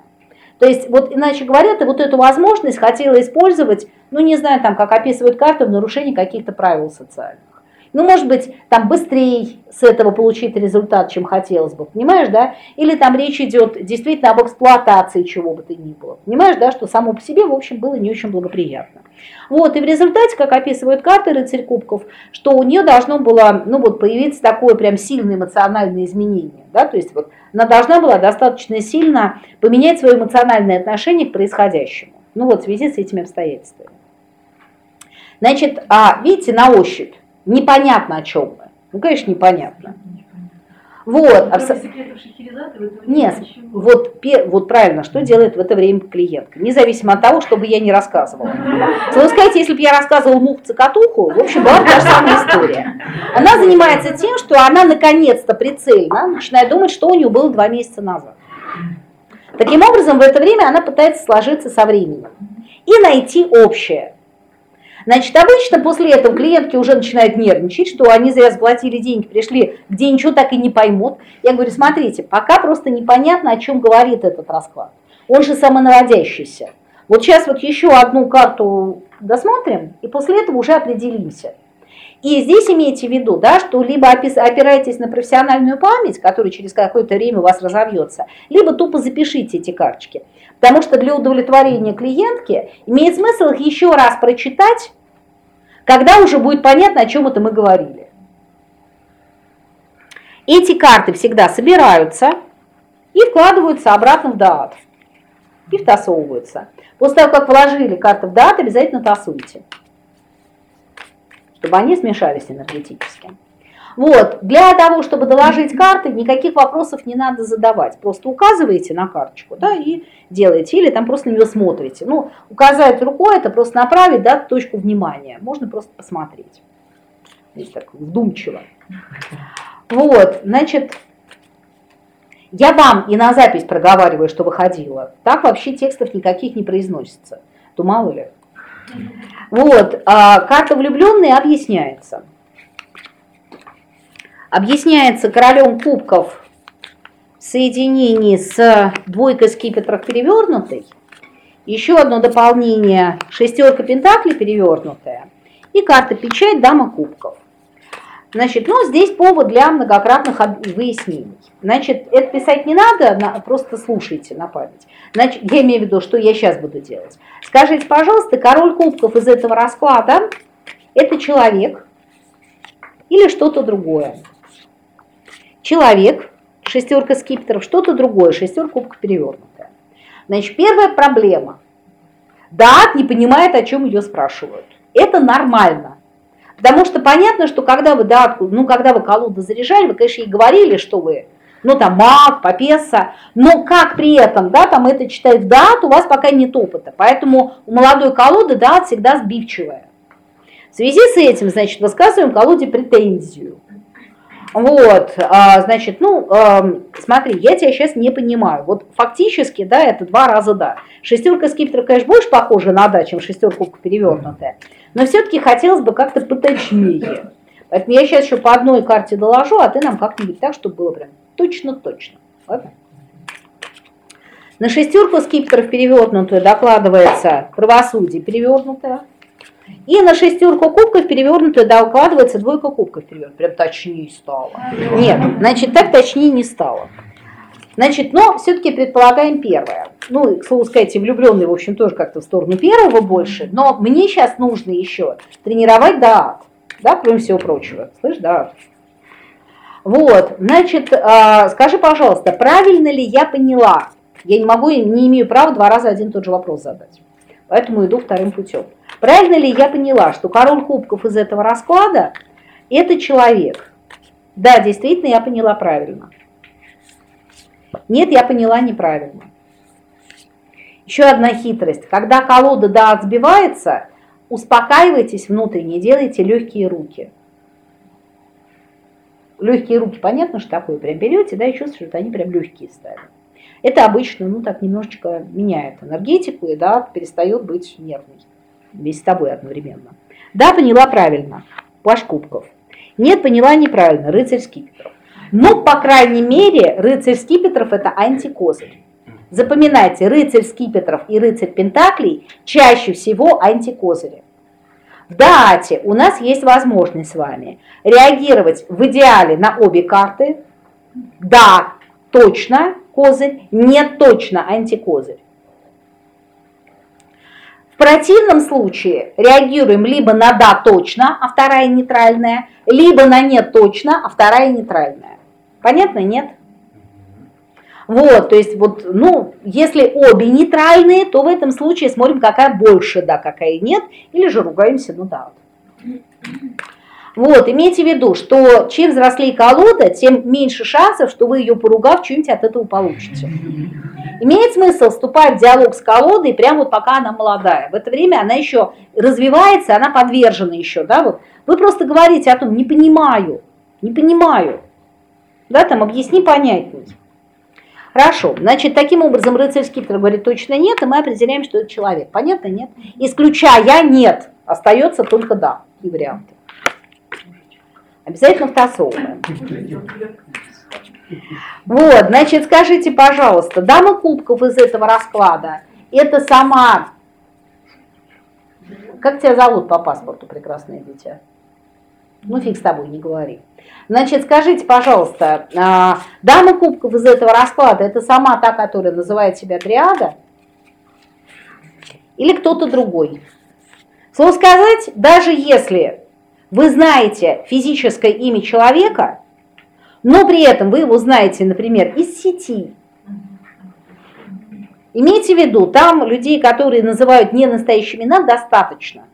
То есть, вот иначе говоря, ты вот эту возможность хотела использовать, ну не знаю, там, как описывают карты, в нарушении каких-то правил социальных. Ну, может быть, там быстрее с этого получить результат, чем хотелось бы, понимаешь, да? Или там речь идет действительно об эксплуатации чего бы то ни было. Понимаешь, да, что само по себе, в общем, было не очень благоприятно. Вот, и в результате, как описывают карты рыцарь кубков, что у нее должно было, ну вот, появиться такое прям сильное эмоциональное изменение, да, то есть вот она должна была достаточно сильно поменять свое эмоциональное отношение к происходящему, ну вот, в связи с этими обстоятельствами. Значит, а, видите, на ощупь, Непонятно, о чем мы. Ну, конечно, непонятно. Вот. Абс... Нет, вот, вот правильно, что делает в это время клиентка, независимо от того, чтобы я не рассказывала. Вы скажете, если бы я рассказывала мух-цокотуху, в общем, была та же самая история. Она занимается тем, что она наконец-то прицельно начинает думать, что у нее было два месяца назад. Таким образом, в это время она пытается сложиться со временем и найти общее. Значит, обычно после этого клиентки уже начинают нервничать, что они зря заплатили деньги, пришли, где ничего так и не поймут. Я говорю, смотрите, пока просто непонятно, о чем говорит этот расклад. Он же самонаводящийся. Вот сейчас вот еще одну карту досмотрим, и после этого уже определимся. И здесь имейте в виду, да, что либо опирайтесь на профессиональную память, которая через какое-то время у вас разовьется, либо тупо запишите эти карточки. Потому что для удовлетворения клиентки имеет смысл их еще раз прочитать, когда уже будет понятно, о чем это мы говорили. Эти карты всегда собираются и вкладываются обратно в дат. И втасовываются. После того, как вложили карты в дат, обязательно тасуйте чтобы они смешались энергетически. Вот, для того, чтобы доложить карты, никаких вопросов не надо задавать. Просто указываете на карточку, да, и делаете, или там просто на нее смотрите. Ну, указать рукой, это просто направить, да, точку внимания. Можно просто посмотреть. Здесь так вдумчиво. Вот, значит, я вам и на запись проговариваю, что выходило. Так вообще текстов никаких не произносится. То мало ли. Вот, а карта влюбленные объясняется. Объясняется королем кубков в соединении с двойкой скипетров перевернутой. Еще одно дополнение шестерка пентаклей перевернутая и карта печать дама кубков. Значит, ну здесь повод для многократных выяснений. Значит, это писать не надо, просто слушайте на память. Значит, я имею в виду, что я сейчас буду делать. Скажите, пожалуйста, король кубков из этого расклада – это человек или что-то другое? Человек, шестерка скипетров, что-то другое, шестерка кубков перевернутая. Значит, первая проблема. Дат не понимает, о чем ее спрашивают. Это нормально. Потому что понятно, что когда вы датку, ну, когда вы колоду заряжали, вы, конечно, и говорили, что вы, ну, там, маг, попеса, но как при этом, да, там это читать дат, у вас пока нет опыта. Поэтому у молодой колоды дат всегда сбивчивая. В связи с этим, значит, высказываем колоде претензию. Вот, а, значит, ну, а, смотри, я тебя сейчас не понимаю. Вот фактически, да, это два раза да. Шестерка скипетра, конечно, больше похожа на да, чем шестерка перевернутая. Но все-таки хотелось бы как-то поточнее. Поэтому я сейчас еще по одной карте доложу, а ты нам как-нибудь так, чтобы было прям точно-точно. Ладно? На шестерку скипетров перевернутую докладывается правосудие перевернутое. И на шестерку кубков перевернутую докладывается двойка кубков перевернутая. Прям точнее стало. Нет, значит, так точнее не стало. Значит, но все-таки предполагаем первое. Ну, к слову сказать, влюбленные, в общем, тоже как-то в сторону первого больше. Но мне сейчас нужно еще тренировать даат. Да, кроме всего прочего. Слышь, да. Вот, значит, э, скажи, пожалуйста, правильно ли я поняла? Я не могу, не имею права два раза один и тот же вопрос задать. Поэтому иду вторым путем. Правильно ли я поняла, что король кубков из этого расклада – это человек? Да, действительно, я поняла правильно. Нет, я поняла неправильно. Еще одна хитрость. Когда колода да отсбивается, успокаивайтесь внутренне, делайте легкие руки. Легкие руки, понятно, что такое. Прям берете, да, и чувствуете, что они прям легкие стали. Это обычно, ну, так немножечко меняет энергетику, и, да, перестает быть нервной. Весь с тобой одновременно. Да, поняла правильно. Паш кубков. Нет, поняла неправильно. Рыцарь скипетров. Ну, по крайней мере, рыцарь скипетров это антикозырь. Запоминайте, рыцарь скипетров и рыцарь пентаклей чаще всего антикозыри. В дате у нас есть возможность с вами реагировать в идеале на обе карты. Да, точно козырь, нет точно антикозырь. В противном случае реагируем либо на да точно, а вторая нейтральная, либо на нет точно, а вторая нейтральная. Понятно, нет? Вот, то есть вот, ну, если обе нейтральные, то в этом случае смотрим, какая больше, да, какая нет, или же ругаемся, ну да. Вот, имейте в виду, что чем взрослее колода, тем меньше шансов, что вы ее поругав, что-нибудь от этого получите. Имеет смысл вступать в диалог с колодой прямо вот пока она молодая. В это время она еще развивается, она подвержена еще, да, вот. Вы просто говорите о том, не понимаю, не понимаю, да, там, объясни понятней. Хорошо, значит, таким образом рыцарь скипетр говорит точно нет, и мы определяем, что это человек. Понятно, нет? Исключая нет, остается только да, и варианты. Обязательно втасовываем. Вот, значит, скажите, пожалуйста, дама кубков из этого расклада, это сама... Как тебя зовут по паспорту, прекрасное дитя? Ну, фиг с тобой, не говори. Значит, скажите, пожалуйста, а, дама кубков из этого расклада, это сама та, которая называет себя триада? Или кто-то другой? Слово сказать, даже если вы знаете физическое имя человека, но при этом вы его знаете, например, из сети, имейте в виду, там людей, которые называют не настоящими имена, достаточно.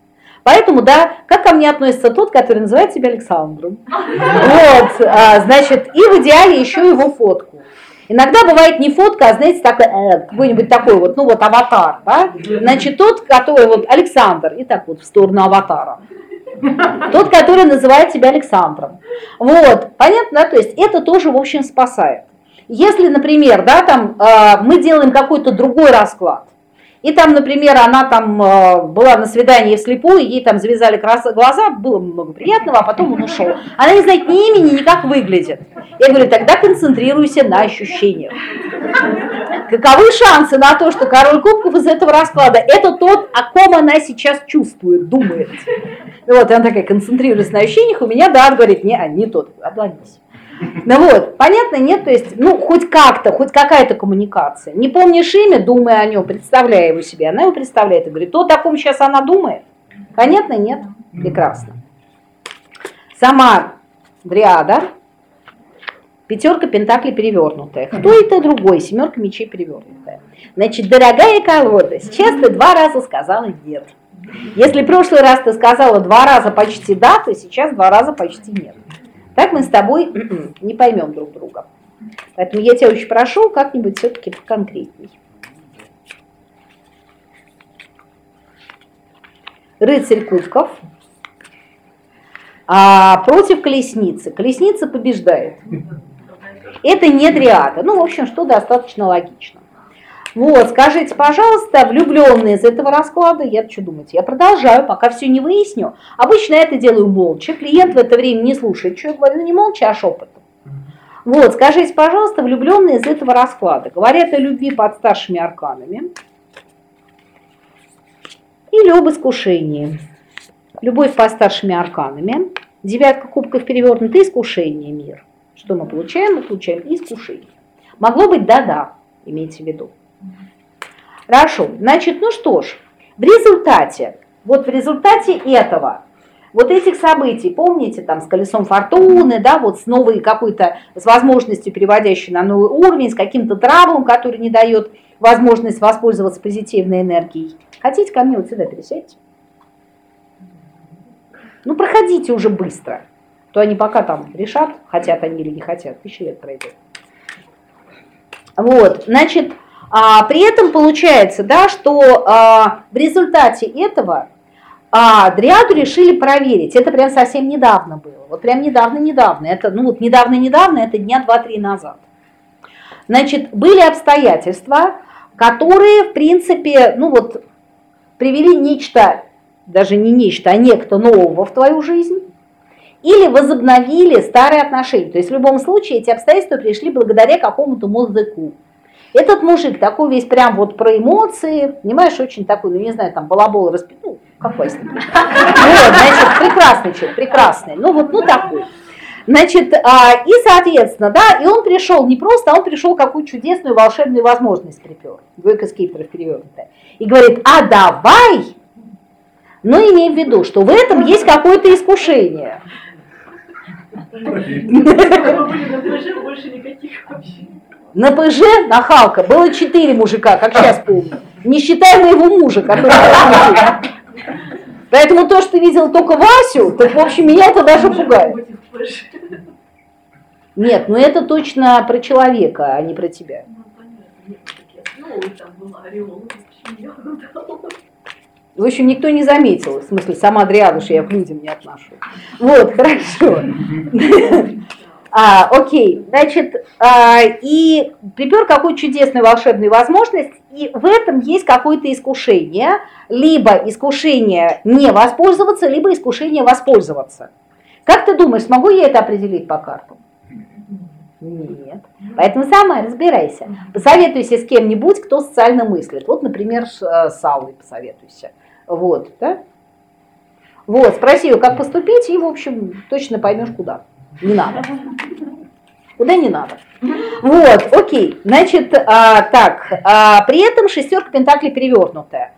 Поэтому, да, как ко мне относится тот, который называет себя Александром. Вот, а, значит, и в идеале еще его фотку. Иногда бывает не фотка, а, знаете, такой, э, какой-нибудь такой вот, ну вот аватар, да? Значит, тот, который вот Александр, и так вот в сторону аватара. Тот, который называет себя Александром. Вот, понятно? То есть это тоже, в общем, спасает. Если, например, да, там э, мы делаем какой-то другой расклад, и там, например, она там э, была на свидании вслепую, ей там завязали глаза, было много приятного, а потом он ушел. Она не знает ни имени, ни как выглядит. Я говорю, тогда концентрируйся на ощущениях. Каковы шансы на то, что король кубков из этого расклада это тот, о ком она сейчас чувствует, думает. Вот, и она такая, концентрируясь на ощущениях, у меня, да, говорит, не, не тот, отладись. Ну вот, понятно, нет, то есть, ну, хоть как-то, хоть какая-то коммуникация. Не помнишь имя, думая о нем, представляя его себе, она его представляет и говорит, о таком сейчас она думает? Понятно, нет? Прекрасно. Сама Дриада, пятерка пентаклей перевернутая. Кто это другой? Семерка мечей перевернутая. Значит, дорогая колода, сейчас ты два раза сказала нет. Если в прошлый раз ты сказала два раза почти да, то сейчас два раза почти нет. Так мы с тобой не поймем друг друга. Поэтому я тебя очень прошу как-нибудь все-таки конкретней. Рыцарь кубков а против колесницы. Колесница побеждает. Это не триада. Ну, в общем, что достаточно логично. Вот, скажите, пожалуйста, влюбленные из этого расклада, я что думаете, я продолжаю, пока все не выясню. Обычно я это делаю молча, клиент в это время не слушает, что я говорю, не молча, а шепотом. Вот, скажите, пожалуйста, влюбленные из этого расклада, говорят о любви под старшими арканами или об искушении. Любовь под старшими арканами, девятка кубков перевернута, искушение, мир. Что мы получаем? Мы получаем искушение. Могло быть да-да, имейте в виду. Хорошо, значит, ну что ж, в результате, вот в результате этого, вот этих событий, помните, там, с колесом фортуны, да, вот с новой какой-то, с возможностью, переводящей на новый уровень, с каким-то травмом, который не дает возможность воспользоваться позитивной энергией. Хотите ко мне вот сюда пересядьте? Ну, проходите уже быстро. То они пока там решат, хотят они или не хотят, тысяча лет пройдет. Вот, значит, а, при этом получается, да, что а, в результате этого а, Дриаду решили проверить. Это прям совсем недавно было. Вот прям недавно-недавно. Это, ну вот недавно-недавно, это дня два-три назад. Значит, были обстоятельства, которые, в принципе, ну вот, привели нечто, даже не нечто, а некто нового в твою жизнь, или возобновили старые отношения. То есть в любом случае эти обстоятельства пришли благодаря какому-то музыку. Этот мужик такой весь прям вот про эмоции, понимаешь, очень такой, ну не знаю, там балабол распи... ну какой с ним. Вот, значит, прекрасный человек, прекрасный, ну вот, ну такой. Значит, а, и соответственно, да, и он пришел не просто, а он пришел какую чудесную волшебную возможность припер, двойка скипетров перевернутая, и говорит, а давай, но имей в виду, что в этом есть какое-то искушение. Больше никаких вообще. На ПЖ, на Халка, было четыре мужика, как сейчас помню. Не считая моего мужа, который... Поэтому то, что ты видел только Васю, так, в общем, меня это даже пугает. Нет, ну это точно про человека, а не про тебя. В общем, никто не заметил, в смысле, сама Дриада, что я к людям не отношу. Вот, хорошо. А, окей, значит, а, и припер какую чудесную волшебную возможность, и в этом есть какое-то искушение, либо искушение не воспользоваться, либо искушение воспользоваться. Как ты думаешь, смогу я это определить по картам? Нет. Поэтому сама разбирайся. Посоветуйся с кем-нибудь, кто социально мыслит. Вот, например, с э, Аллой посоветуйся. Вот, да? Вот, спроси ее, как поступить, и, в общем, точно поймешь, куда. Не надо. Куда не надо. Вот, окей. Значит, а, так, а, при этом шестерка пентаклей перевернутая.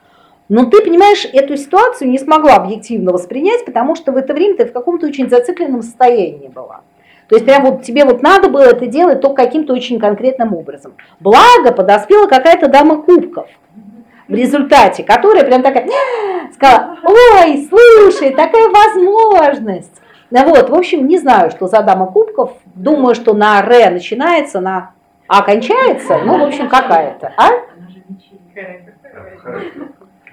Но ты, понимаешь, эту ситуацию не смогла объективно воспринять, потому что в это время ты в каком-то очень зацикленном состоянии была. То есть прям вот тебе вот надо было это делать только каким-то очень конкретным образом. Благо подоспела какая-то дама кубков в результате, которая прям такая сказала, ой, слушай, такая возможность. Ну вот, в общем, не знаю, что за дама кубков. Думаю, что на Р начинается, на А кончается. Ну, в общем, какая-то. А?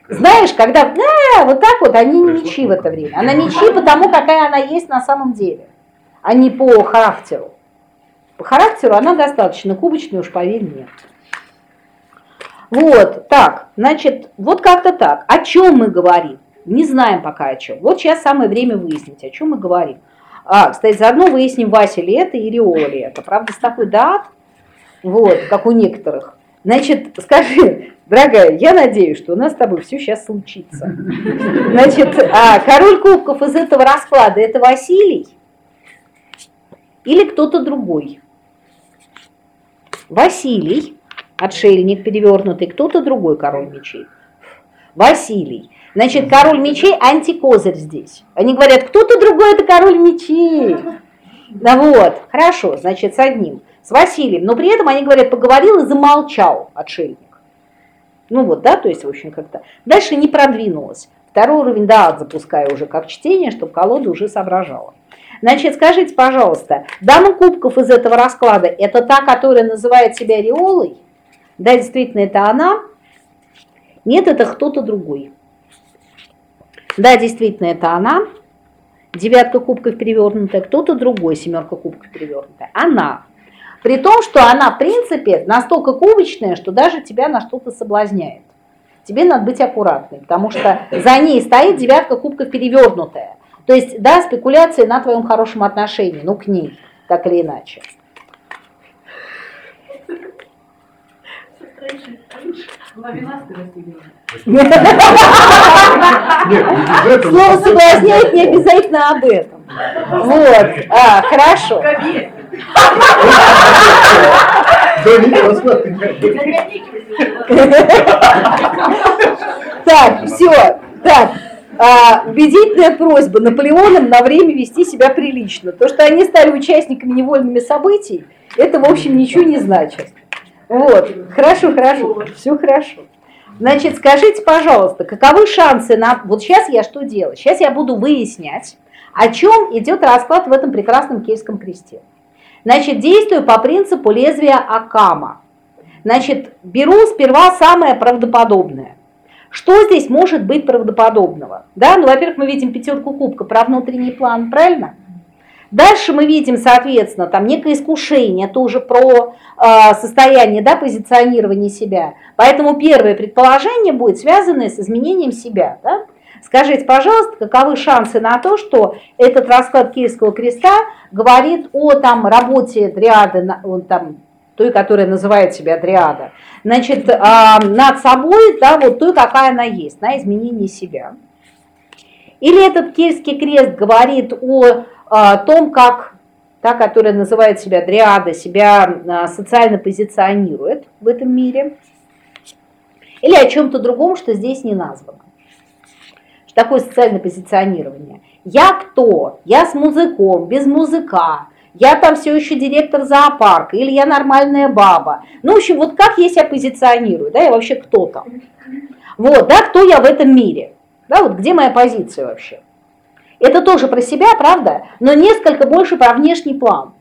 Знаешь, когда э, вот так вот, они не мечи в это время. Она мечи потому, какая она есть на самом деле, а не по характеру. По характеру она достаточно кубочная, уж поверь мне. Вот, так, значит, вот как-то так. О чем мы говорим? Не знаем пока о чем. Вот сейчас самое время выяснить, о чем мы говорим. А, кстати, заодно выясним, Вася ли это или Ола ли это. Правда, с такой дат, вот, как у некоторых. Значит, скажи, дорогая, я надеюсь, что у нас с тобой все сейчас случится. Значит, а, король кубков из этого расклада – это Василий или кто-то другой? Василий, отшельник перевернутый, кто-то другой король мечей. Василий. Значит, король мечей антикозырь здесь. Они говорят, кто-то другой это король мечей. Да вот, хорошо, значит, с одним, с Василием. Но при этом они говорят, поговорил и замолчал отшельник. Ну вот, да, то есть, в общем, как-то. Дальше не продвинулось. Второй уровень, да, запускаю уже как чтение, чтобы колода уже соображала. Значит, скажите, пожалуйста, дама кубков из этого расклада, это та, которая называет себя Риолой? Да, действительно, это она. Нет, это кто-то другой. Да, действительно, это она. Девятка кубков перевернутая, кто-то другой, семерка кубков перевернутая. Она. При том, что она, в принципе, настолько кубочная, что даже тебя на что-то соблазняет. Тебе надо быть аккуратной, потому что за ней стоит девятка кубков перевернутая. То есть, да, спекуляции на твоем хорошем отношении, ну, к ней, так или иначе. Слово соблазняет не обязательно об этом. Вот, а, хорошо. Так, все, так, а, убедительная просьба Наполеоном на время вести себя прилично. То, что они стали участниками невольными событий, это, в общем, ничего не значит. Вот, хорошо, хорошо, все хорошо. Значит, скажите, пожалуйста, каковы шансы на... Вот сейчас я что делаю? Сейчас я буду выяснять, о чем идет расклад в этом прекрасном кельтском кресте. Значит, действую по принципу лезвия Акама. Значит, беру сперва самое правдоподобное. Что здесь может быть правдоподобного? Да, ну, во-первых, мы видим пятерку кубка про внутренний план, правильно? Дальше мы видим, соответственно, там некое искушение, тоже про э, состояние, да, позиционирование себя. Поэтому первое предположение будет связано с изменением себя. Да? Скажите, пожалуйста, каковы шансы на то, что этот расклад Киевского креста говорит о там, работе дриады, там, той, которая называет себя дриада, значит, э, над собой, да, вот той, какая она есть, на изменение себя. Или этот Киевский крест говорит о том, как та, которая называет себя дриада, себя а, социально позиционирует в этом мире, или о чем-то другом, что здесь не названо. Что такое социальное позиционирование? Я кто? Я с музыком, без музыка. Я там все еще директор зоопарка, или я нормальная баба. Ну, в общем, вот как я себя позиционирую, да, я вообще кто там. Вот, да, кто я в этом мире. Да, вот где моя позиция вообще? Это тоже про себя, правда, но несколько больше про внешний план.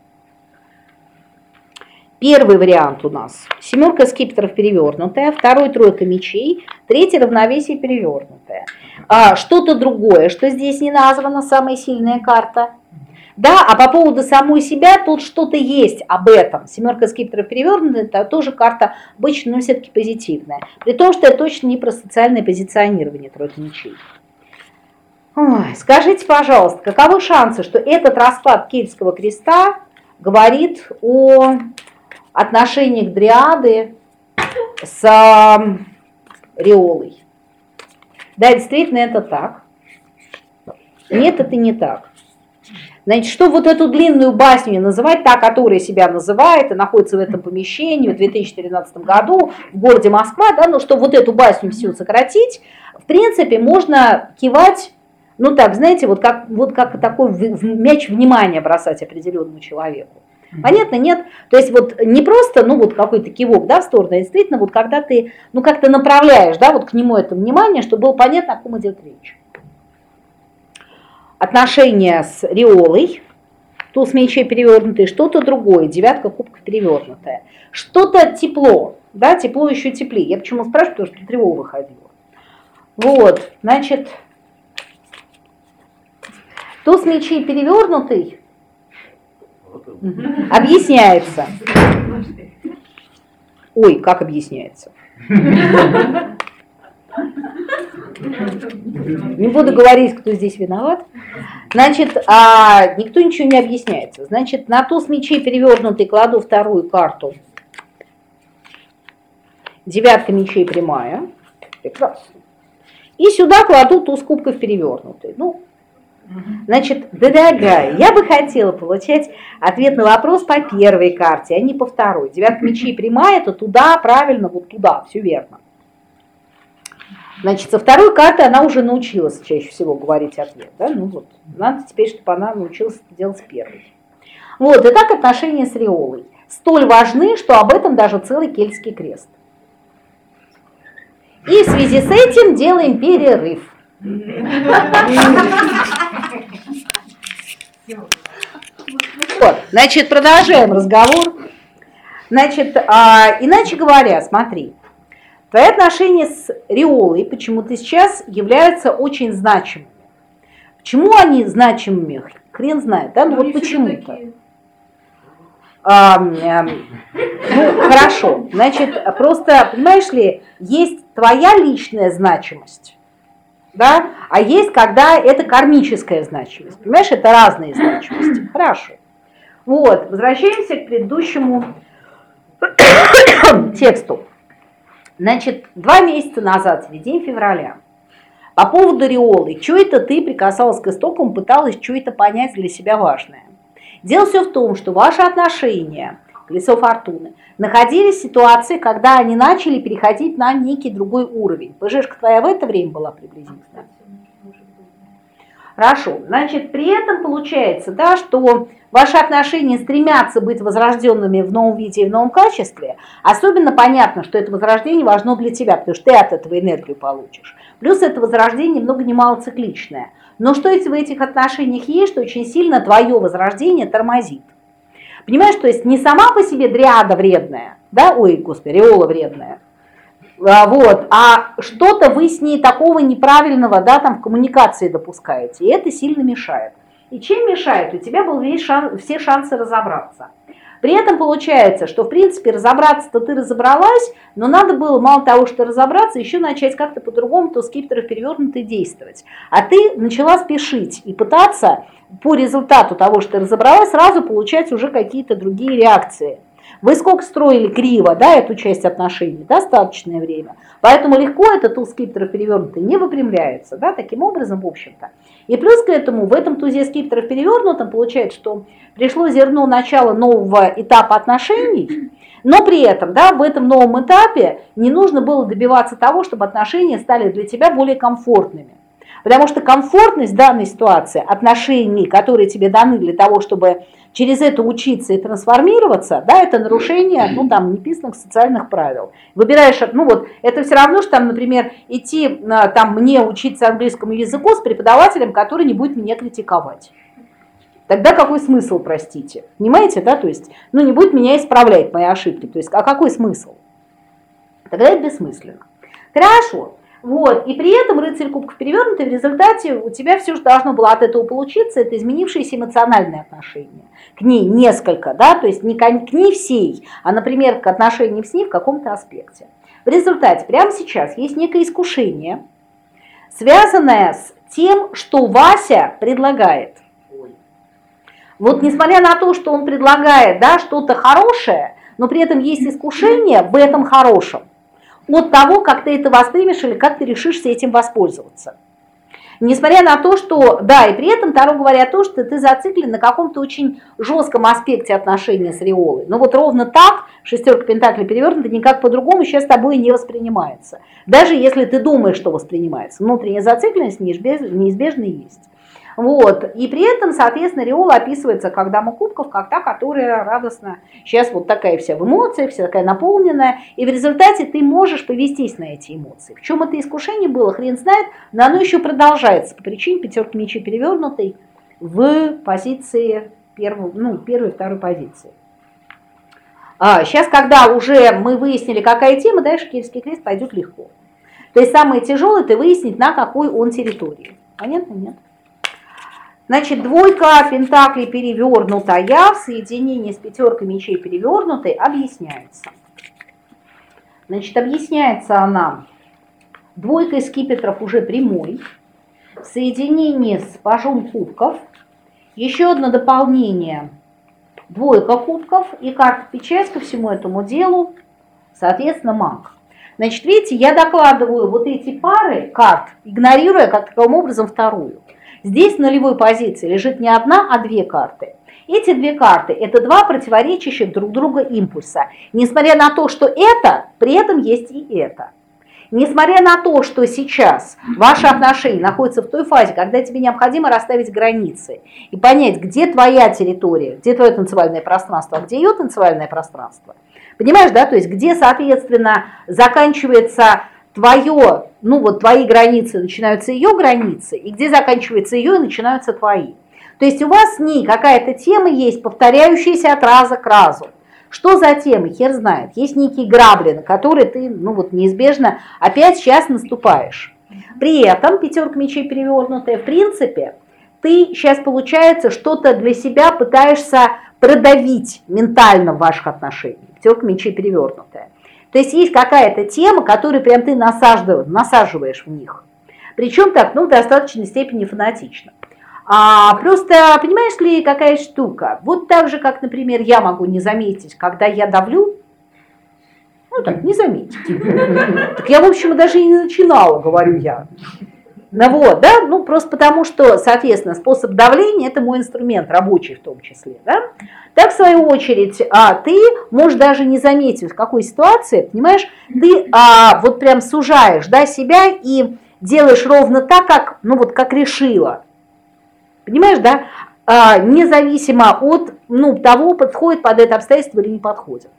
Первый вариант у нас семерка скипетров перевернутая, второй тройка мечей, третий равновесие перевернутая. А, что-то другое, что здесь не названо, самая сильная карта. Да, а по поводу самой себя тут что-то есть об этом. Семерка скипетров перевернутая, это тоже карта обычно, но все-таки позитивная. При том, что это точно не про социальное позиционирование тройки мечей. Ой, скажите, пожалуйста, каковы шансы, что этот распад Кельтского креста говорит о отношениях Дриады с э, Риолой? Да, действительно, это так. Нет, это не так. Значит, что вот эту длинную басню называть, та, которая себя называет и находится в этом помещении в 2013 году в городе Москва, да, ну, что вот эту басню всю сократить, в принципе, можно кивать ну так, знаете, вот как, вот как такой мяч внимания бросать определенному человеку. Понятно, нет? То есть вот не просто, ну вот какой-то кивок, да, в сторону, а действительно вот когда ты, ну как-то направляешь, да, вот к нему это внимание, чтобы было понятно, о ком идет речь. Отношения с Риолой, туз мечей перевернутый, что-то другое, девятка кубков перевернутая. Что-то тепло, да, тепло еще теплее. Я почему спрашиваю, потому что тревога выходила. Вот, значит, Туз мечей перевернутый объясняется. Ой, как объясняется? Не буду говорить, кто здесь виноват. Значит, а никто ничего не объясняется. Значит, на туз мечей перевернутый кладу вторую карту. Девятка мечей прямая. Прекрасно. И сюда кладу туз кубков перевернутый. Ну, Значит, дорогая, я бы хотела получать ответ на вопрос по первой карте, а не по второй. Девятка мечей прямая, это туда, правильно, вот туда, все верно. Значит, со второй карты она уже научилась чаще всего говорить ответ. Да? Ну вот, надо теперь, чтобы она научилась это делать первой. Вот, и так отношения с Риолой. Столь важны, что об этом даже целый кельтский крест. И в связи с этим делаем перерыв. Вот, значит, продолжаем разговор. Значит, а, иначе говоря, смотри, твои отношения с Риолой почему-то сейчас являются очень значимыми. Почему они значимыми? Хрен знает, да? Ну, вот почему-то. А, ну, хорошо. Значит, просто, понимаешь ли, есть твоя личная значимость да, а есть, когда это кармическая значимость. Понимаешь, это разные значимости. Хорошо. Вот, возвращаемся к предыдущему тексту. Значит, два месяца назад, в середине февраля, по поводу Риолы, что это ты прикасалась к истокам, пыталась что это понять для себя важное. Дело все в том, что ваши отношения, колесо фортуны, находились ситуации, когда они начали переходить на некий другой уровень. ПЖшка твоя в это время была приблизительно? Хорошо. Значит, при этом получается, да, что ваши отношения стремятся быть возрожденными в новом виде и в новом качестве. Особенно понятно, что это возрождение важно для тебя, потому что ты от этого энергию получишь. Плюс это возрождение много ни мало цикличное. Но что если в этих отношениях есть, что очень сильно твое возрождение тормозит. Понимаешь, то есть не сама по себе дриада вредная, да, ой, господи, риола вредная, а, вот, а что-то вы с ней такого неправильного, да, там в коммуникации допускаете, и это сильно мешает. И чем мешает? У тебя был весь шанс, все шансы разобраться. При этом получается, что в принципе разобраться-то ты разобралась, но надо было мало того, что разобраться, еще начать как-то по-другому, то скипетров перевернутый действовать. А ты начала спешить и пытаться по результату того, что ты разобралась, сразу получать уже какие-то другие реакции. Вы сколько строили криво, да, эту часть отношений, достаточное время. Поэтому легко этот туз скипетров перевернутый не выпрямляется, да, таким образом, в общем-то. И плюс к этому, в этом тузе скипетров перевернутом получается, что пришло зерно начала нового этапа отношений, но при этом, да, в этом новом этапе не нужно было добиваться того, чтобы отношения стали для тебя более комфортными. Потому что комфортность данной ситуации, отношений, которые тебе даны для того, чтобы через это учиться и трансформироваться, да, это нарушение, ну, там, неписанных социальных правил. Выбираешь, ну, вот, это все равно, что там, например, идти, там, мне учиться английскому языку с преподавателем, который не будет меня критиковать. Тогда какой смысл, простите? Понимаете, да, то есть, ну, не будет меня исправлять мои ошибки, то есть, а какой смысл? Тогда это бессмысленно. Хорошо. Вот. И при этом рыцарь кубков перевернутый, в результате у тебя все, что должно было от этого получиться, это изменившиеся эмоциональные отношения. К ней несколько, да, то есть не к ней всей, а, например, к отношениям с ней в каком-то аспекте. В результате прямо сейчас есть некое искушение, связанное с тем, что Вася предлагает. Вот несмотря на то, что он предлагает да, что-то хорошее, но при этом есть искушение в этом хорошем от того, как ты это воспримешь или как ты решишься этим воспользоваться. Несмотря на то, что, да, и при этом Таро говорят то, что ты зациклен на каком-то очень жестком аспекте отношения с Риолой. Но вот ровно так шестерка Пентаклей перевернута, никак по-другому сейчас тобой не воспринимается. Даже если ты думаешь, что воспринимается. Внутренняя зацикленность неизбежно есть. Вот. И при этом, соответственно, Риола описывается как дама кубков, как та, которая радостно сейчас вот такая вся в эмоциях, вся такая наполненная. И в результате ты можешь повестись на эти эмоции. В чем это искушение было, хрен знает, но оно еще продолжается по причине пятерки мечей перевернутой в позиции первой, ну, первой второй позиции. А, сейчас, когда уже мы выяснили, какая тема, дальше Киевский крест пойдет легко. То есть самое тяжелое это выяснить, на какой он территории. Понятно? Нет? Значит, двойка пентаклей перевернутая в соединении с пятеркой мечей перевернутой объясняется. Значит, объясняется она двойкой скипетров уже прямой, в соединении с пажом кубков, еще одно дополнение, двойка кубков и карта печать ко всему этому делу, соответственно, маг. Значит, видите, я докладываю вот эти пары карт, игнорируя как таким образом вторую. Здесь в нулевой позиции лежит не одна, а две карты. Эти две карты – это два противоречащих друг друга импульса. Несмотря на то, что это, при этом есть и это. Несмотря на то, что сейчас ваши отношения находятся в той фазе, когда тебе необходимо расставить границы и понять, где твоя территория, где твое танцевальное пространство, а где ее танцевальное пространство. Понимаешь, да? То есть где, соответственно, заканчивается твое, ну вот твои границы, начинаются ее границы, и где заканчивается ее и начинаются твои. То есть у вас с ней какая-то тема есть, повторяющаяся от раза к разу. Что за темы, хер знает. Есть некие грабли, на которые ты, ну вот неизбежно опять сейчас наступаешь. При этом пятерка мечей перевернутая, в принципе, ты сейчас, получается, что-то для себя пытаешься продавить ментально в ваших отношениях. Пятерка мечей перевернутая. То есть есть какая-то тема, которую прям ты насаживаешь, насаживаешь в них. Причем так, ну, в достаточной степени фанатично. А просто, понимаешь ли, какая штука? Вот так же, как, например, я могу не заметить, когда я давлю, ну так, не заметить. Так я, в общем, даже и не начинала, говорю я. Ну вот, да, ну просто потому что, соответственно, способ давления – это мой инструмент, рабочий в том числе, да. Так, в свою очередь, а, ты можешь даже не заметить, в какой ситуации, понимаешь, ты а, вот прям сужаешь, да, себя и делаешь ровно так, как, ну вот, как решила. Понимаешь, да? А, независимо от, ну, того, подходит под это обстоятельство или не подходит.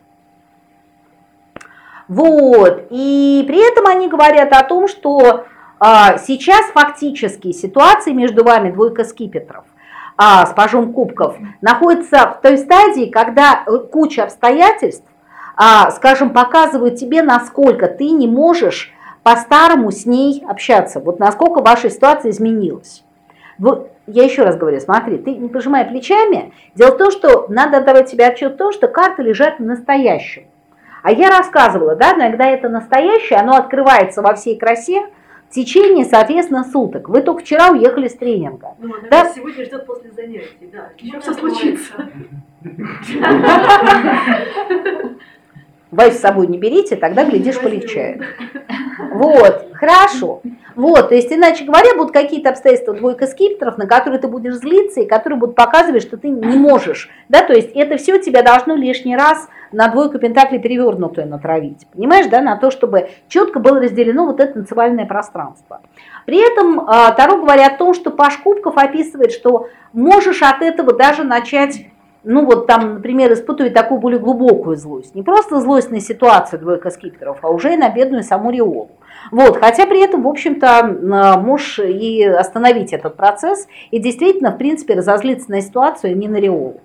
Вот, и при этом они говорят о том, что сейчас фактически ситуация между вами двойка скипетров а, с пажом кубков находится в той стадии, когда э, куча обстоятельств, а, скажем, показывают тебе, насколько ты не можешь по-старому с ней общаться, вот насколько ваша ситуация изменилась. Вот, я еще раз говорю, смотри, ты не пожимай плечами. Дело в том, что надо отдавать себе отчет в том, что карты лежат в настоящем. А я рассказывала, да, иногда это настоящее, оно открывается во всей красе, в течение, соответственно, суток. Вы только вчера уехали с тренинга. Ну, она да? сегодня ждет после занятий, да. Еще все случится. Вайс с собой не берите, тогда, глядишь, полегчает. Вот, хорошо. Вот, то есть, иначе говоря, будут какие-то обстоятельства двойка скипетров, на которые ты будешь злиться, и которые будут показывать, что ты не можешь. Да, то есть, это все тебя должно лишний раз на двойку пентаклей перевернутую натравить. Понимаешь, да, на то, чтобы четко было разделено вот это танцевальное пространство. При этом а, Таро говорит о том, что Паш Кубков описывает, что можешь от этого даже начать ну вот там, например, испытывать такую более глубокую злость. Не просто злость на ситуацию двойка скипетров, а уже и на бедную саму Риолу. Вот, хотя при этом, в общем-то, можешь и остановить этот процесс, и действительно, в принципе, разозлиться на ситуацию, а не на Риолу.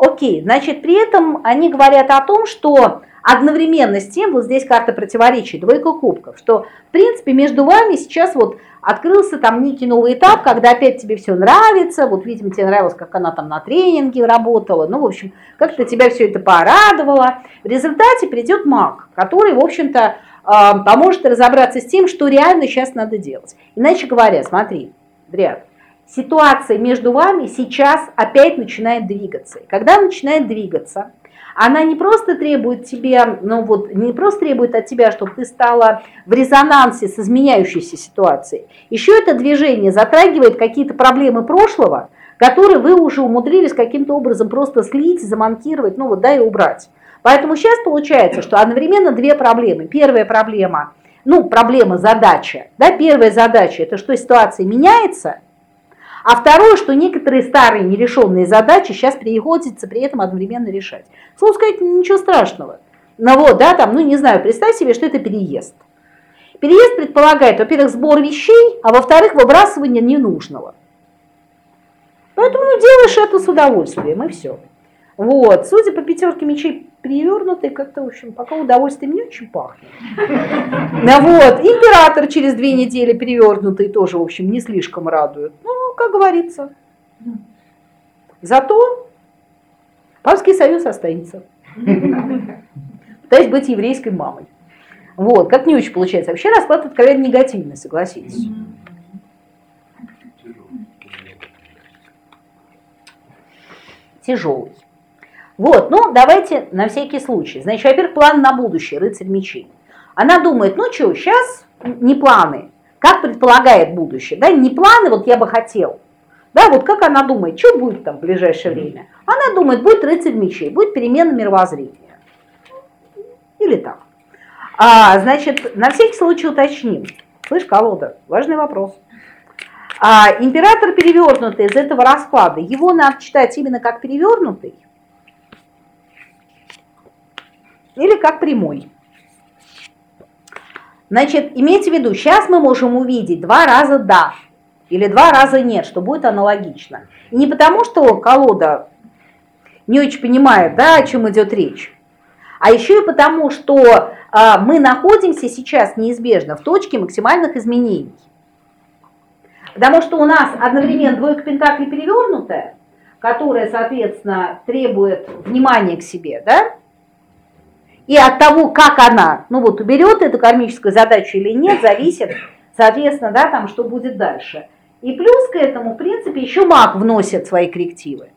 Окей, значит, при этом они говорят о том, что одновременно с тем, вот здесь карта противоречий, двойка кубков, что, в принципе, между вами сейчас вот открылся там некий новый этап, когда опять тебе все нравится, вот, видимо, тебе нравилось, как она там на тренинге работала, ну, в общем, как-то тебя все это порадовало. В результате придет маг, который, в общем-то, а, поможет разобраться с тем, что реально сейчас надо делать. Иначе говоря, смотри, Дриад, ситуация между вами сейчас опять начинает двигаться. И когда начинает двигаться, она не просто требует тебе, ну вот, не просто требует от тебя, чтобы ты стала в резонансе с изменяющейся ситуацией. Еще это движение затрагивает какие-то проблемы прошлого, которые вы уже умудрились каким-то образом просто слить, замонтировать, ну вот, да, и убрать. Поэтому сейчас получается, что одновременно две проблемы. Первая проблема, ну, проблема, задача. Да, первая задача – это что ситуация меняется – а второе, что некоторые старые нерешенные задачи сейчас приходится при этом одновременно решать. Слово сказать, ничего страшного. Ну вот, да, там, ну не знаю, представь себе, что это переезд. Переезд предполагает, во-первых, сбор вещей, а во-вторых, выбрасывание ненужного. Поэтому ну, делаешь это с удовольствием, и все. Вот, судя по пятерке мечей перевернутый, как-то, в общем, пока удовольствием не очень пахнет. Ну вот, император через две недели перевернутый тоже, в общем, не слишком радует. Ну, как говорится. Зато Папский союз останется. Пытаюсь быть еврейской мамой. Вот, как не очень получается. Вообще расклад откровенно негативный, согласитесь. Тяжелый. Вот, ну давайте на всякий случай. Значит, во-первых, план на будущее, рыцарь мечей. Она думает, ну что, сейчас не планы, как предполагает будущее, да, не планы, вот я бы хотел. Да, вот как она думает, что будет там в ближайшее время? Она думает, будет рыцарь мечей, будет перемена мировоззрения. Или так. А, значит, на всякий случай уточним. Слышь, колода, важный вопрос. А, император перевернутый из этого расклада, его надо читать именно как перевернутый, или как прямой. Значит, имейте в виду, сейчас мы можем увидеть два раза «да» или два раза «нет», что будет аналогично. И не потому, что колода не очень понимает, да, о чем идет речь, а еще и потому, что а, мы находимся сейчас неизбежно в точке максимальных изменений. Потому что у нас одновременно двойка пентаклей перевернутая, которая, соответственно, требует внимания к себе, да, и от того, как она, ну вот, уберет эту кармическую задачу или нет, зависит, соответственно, да, там, что будет дальше. И плюс к этому, в принципе, еще маг вносит свои коррективы.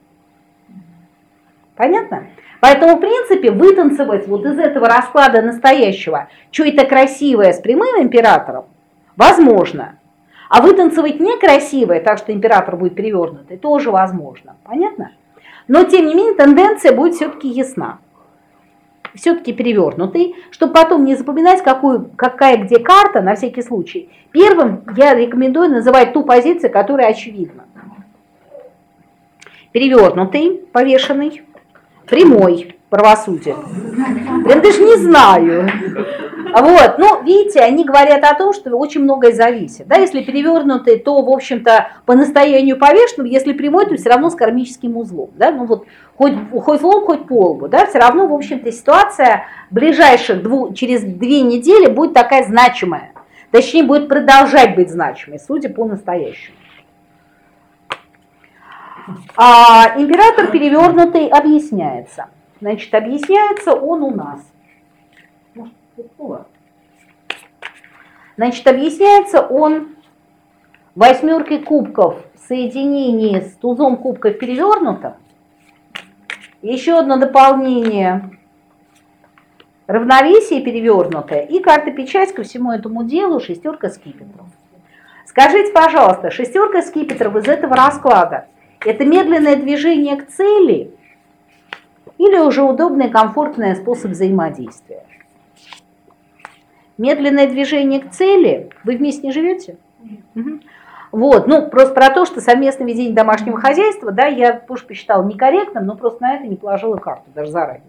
Понятно? Поэтому, в принципе, вытанцевать вот из этого расклада настоящего что-то красивое с прямым императором возможно. А вытанцевать некрасивое, так что император будет перевернутый, тоже возможно. Понятно? Но, тем не менее, тенденция будет все-таки ясна все-таки перевернутый, чтобы потом не запоминать, какую, какая где карта, на всякий случай. Первым я рекомендую называть ту позицию, которая очевидна. Перевернутый, повешенный, прямой, правосудие. Я даже не знаю. Вот, ну, видите, они говорят о том, что очень многое зависит. Да, если перевернутый, то, в общем-то, по настоянию повешенного, если прямой, то все равно с кармическим узлом. Да? Ну, вот, хоть, хоть лоб, хоть по лбу. Да? Все равно, в общем-то, ситуация ближайших двух, через две недели будет такая значимая. Точнее, будет продолжать быть значимой, судя по настоящему. А император перевернутый объясняется. Значит, объясняется он у нас. Значит, объясняется он восьмеркой кубков в соединении с тузом кубков перевернутым. Еще одно дополнение равновесие перевернутое и карта печать ко всему этому делу шестерка скипетров. Скажите, пожалуйста, шестерка скипетров из этого расклада – это медленное движение к цели или уже удобный, комфортный способ взаимодействия? Медленное движение к цели. Вы вместе не живете? Угу. Вот, ну просто про то, что совместное ведение домашнего хозяйства, да, я уж посчитала некорректным, но просто на это не положила карту даже заранее.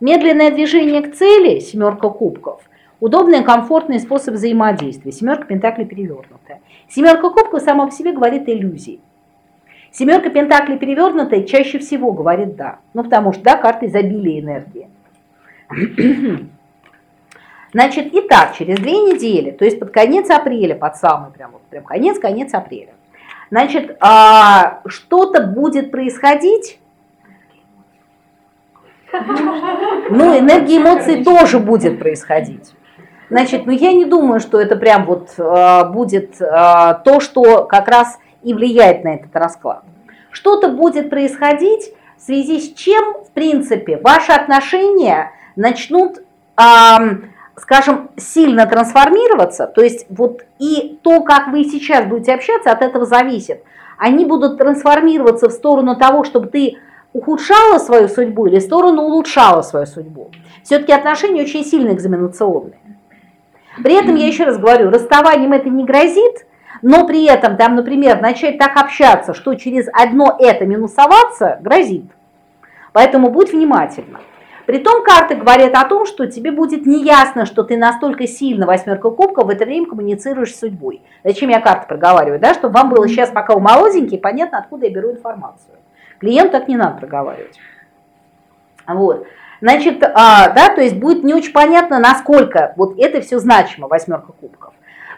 Медленное движение к цели, семерка кубков, удобный, комфортный способ взаимодействия, семерка пентаклей перевернутая. Семерка кубков сама по себе говорит иллюзии. Семерка пентаклей перевернутая чаще всего говорит да, ну потому что да, карта изобилия энергии. Значит, итак, через две недели, то есть под конец апреля, под самый прям, прям конец, конец апреля, значит, а, что-то будет происходить, ну, энергия эмоций тоже будет происходить. Значит, ну я не думаю, что это прям вот а, будет а, то, что как раз и влияет на этот расклад. Что-то будет происходить, в связи с чем, в принципе, ваши отношения начнут а, скажем, сильно трансформироваться, то есть вот и то, как вы сейчас будете общаться, от этого зависит. Они будут трансформироваться в сторону того, чтобы ты ухудшала свою судьбу или в сторону улучшала свою судьбу. Все-таки отношения очень сильно экзаменационные. При этом, я еще раз говорю, расставанием это не грозит, но при этом, там, например, начать так общаться, что через одно это минусоваться, грозит. Поэтому будь внимательна. Притом карты говорят о том, что тебе будет неясно, что ты настолько сильно восьмерка кубков в это время коммуницируешь с судьбой. Зачем я карты проговариваю, да, чтобы вам было сейчас, пока вы молоденькие, понятно, откуда я беру информацию. Клиенту так не надо проговаривать. Вот. Значит, а, да, то есть будет не очень понятно, насколько вот это все значимо, восьмерка кубков.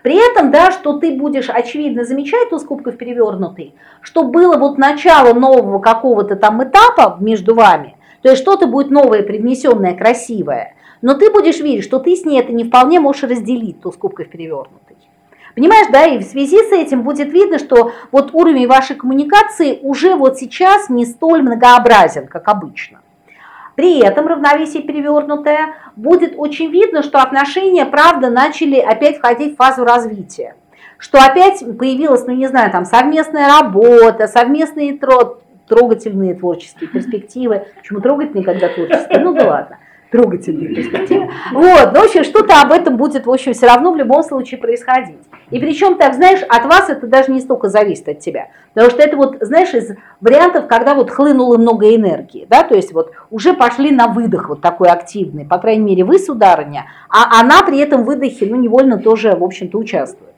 При этом, да, что ты будешь очевидно замечать туз кубков перевернутый, что было вот начало нового какого-то там этапа между вами – то есть что-то будет новое, привнесенное, красивое. Но ты будешь видеть, что ты с ней это не вполне можешь разделить, туз кубков перевернутый. Понимаешь, да, и в связи с этим будет видно, что вот уровень вашей коммуникации уже вот сейчас не столь многообразен, как обычно. При этом равновесие перевернутое будет очень видно, что отношения, правда, начали опять входить в фазу развития. Что опять появилась, ну не знаю, там совместная работа, совместные трогательные творческие перспективы. Почему трогательные, когда творческие? Ну да ладно трогательные перспективы. Вот, ну, в общем, что-то об этом будет, в общем, все равно в любом случае происходить. И причем, так знаешь, от вас это даже не столько зависит от тебя. Потому что это вот, знаешь, из вариантов, когда вот хлынуло много энергии, да, то есть вот уже пошли на выдох вот такой активный, по крайней мере, вы, сударыня, а она при этом выдохе, ну, невольно тоже, в общем-то, участвует.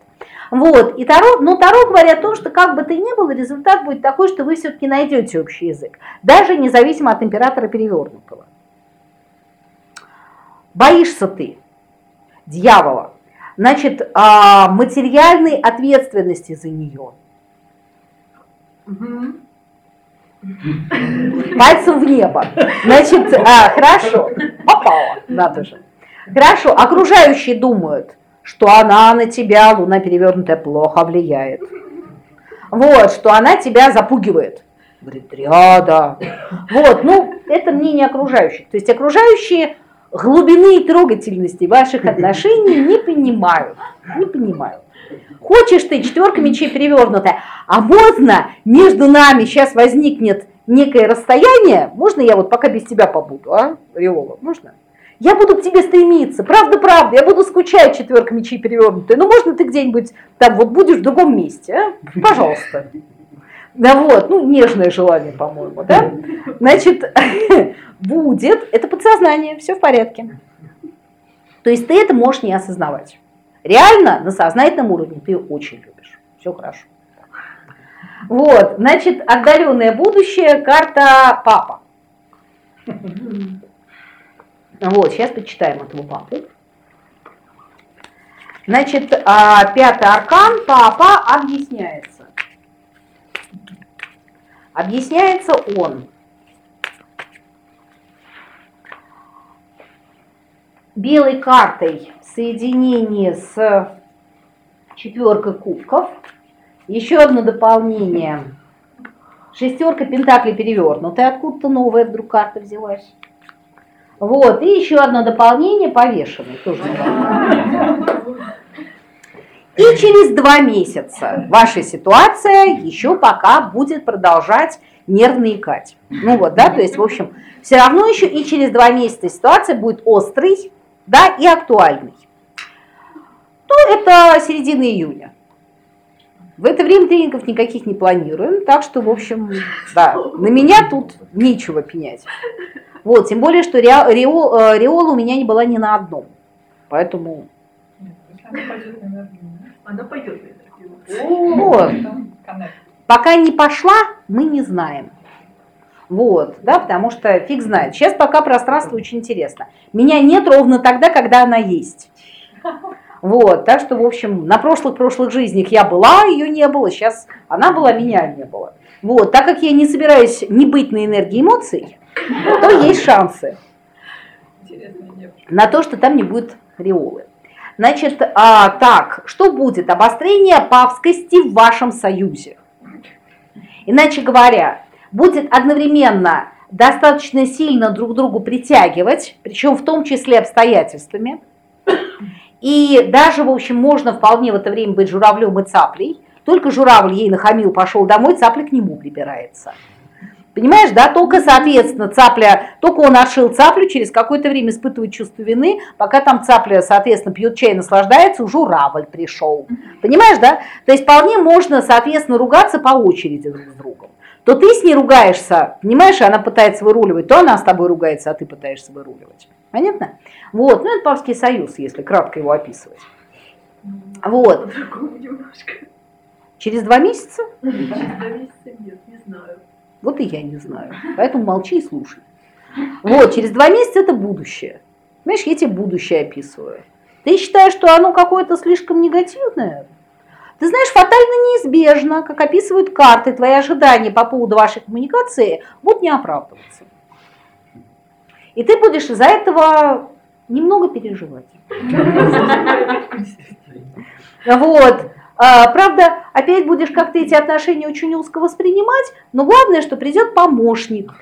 Вот, и Таро, но Таро говорят о том, что как бы то ни было, результат будет такой, что вы все-таки найдете общий язык, даже независимо от императора перевернутого. Боишься ты дьявола, значит, а, материальной ответственности за нее. Пальцем в небо. Значит, а, хорошо, попала, надо же. Хорошо, окружающие думают – что она на тебя, луна перевернутая, плохо влияет. Вот, что она тебя запугивает. Говорит, ряда. Вот, ну, это мнение окружающих. То есть окружающие глубины и трогательности ваших отношений не понимают. Не понимают. Хочешь ты, четверка мечей перевернутая, а можно между нами сейчас возникнет некое расстояние, можно я вот пока без тебя побуду, а, Риола, можно? Я буду к тебе стремиться, правда-правда, я буду скучать четверка мечей перевернутая. Ну, можно ты где-нибудь там вот будешь в другом месте, а? Пожалуйста. Да вот, ну, нежное желание, по-моему, да? Значит, будет, это подсознание, все в порядке. То есть ты это можешь не осознавать. Реально на сознательном уровне ты очень любишь. Все хорошо. Вот, значит, отдаленное будущее, карта папа. Вот, сейчас почитаем этого папу. Значит, а, пятый аркан папа объясняется. Объясняется он. Белой картой в соединении с четверкой кубков. Еще одно дополнение. Шестерка пентаклей перевернутая. Откуда-то новая вдруг карта взялась. Вот, и еще одно дополнение, повешенный тоже. И через два месяца ваша ситуация еще пока будет продолжать нервно икать. Ну вот, да, то есть, в общем, все равно еще и через два месяца ситуация будет острой, да, и актуальной. Ну, это середина июня. В это время тренингов никаких не планируем, так что, в общем, да, на меня тут нечего пенять. Вот, тем более, что э, реола у меня не была ни на одном. Поэтому... Она пойдет Вот. Пока не пошла, мы не знаем. Вот, да, потому что фиг знает. Сейчас пока пространство очень интересно. Меня нет ровно тогда, когда она есть. Вот, так что, в общем, на прошлых-прошлых жизнях я была, ее не было, сейчас она была, меня не было. Вот, так как я не собираюсь не быть на энергии эмоций, то есть шансы на то, что там не будет риолы. Значит, а, так, что будет? Обострение павскости в вашем союзе. Иначе говоря, будет одновременно достаточно сильно друг другу притягивать, причем в том числе обстоятельствами. И даже, в общем, можно вполне в это время быть журавлем и цаплей. Только журавль ей нахамил, пошел домой, цапля к нему прибирается. Понимаешь, да, только, соответственно, цапля, только он отшил цаплю, через какое-то время испытывает чувство вины, пока там цапля, соответственно, пьет чай, наслаждается, журавль пришел. Понимаешь, да? То есть вполне можно, соответственно, ругаться по очереди друг с другом. То ты с ней ругаешься, понимаешь, она пытается выруливать, то она с тобой ругается, а ты пытаешься выруливать. Понятно? Вот, ну это Павский союз, если кратко его описывать. Вот. Через два месяца? Через два месяца нет, не знаю. Вот и я не знаю. Поэтому молчи и слушай. Вот, через два месяца это будущее. Знаешь, я тебе будущее описываю. Ты считаешь, что оно какое-то слишком негативное? Ты знаешь, фатально неизбежно, как описывают карты, твои ожидания по поводу вашей коммуникации будут не оправдываться. И ты будешь из-за этого немного переживать. Вот. А, правда, опять будешь как-то эти отношения очень узко воспринимать, но главное, что придет помощник,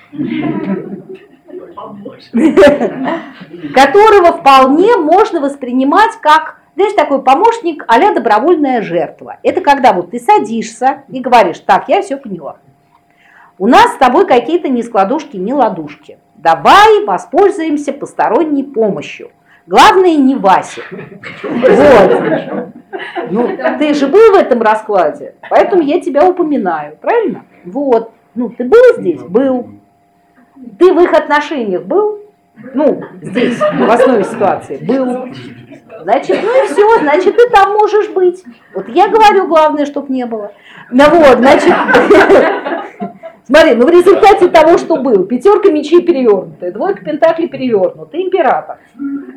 которого вполне можно воспринимать как, знаешь, такой помощник а добровольная жертва. Это когда вот ты садишься и говоришь, так, я все поняла. У нас с тобой какие-то не складушки, не ладушки. Давай воспользуемся посторонней помощью. Главное не Вася. Вот. Ну, ты же был в этом раскладе, поэтому я тебя упоминаю, правильно? Вот. Ну, ты был здесь? Был. Ты в их отношениях был? Ну, здесь, в основе ситуации. Был. Значит, ну и все, значит, ты там можешь быть. Вот я говорю, главное, чтобы не было. Ну вот, значит, Смотри, ну в результате того, что был, пятерка мечей перевернутая, двойка пентаклей перевернутая, император.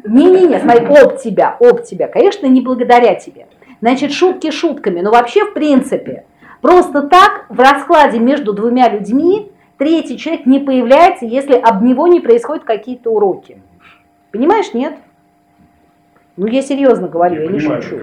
Не-не-не, смотри, об тебя, об тебя. Конечно, не благодаря тебе. Значит, шутки шутками, но вообще, в принципе, просто так в раскладе между двумя людьми третий человек не появляется, если об него не происходят какие-то уроки. Понимаешь, нет? Ну, я серьезно говорю, я, я не шучу.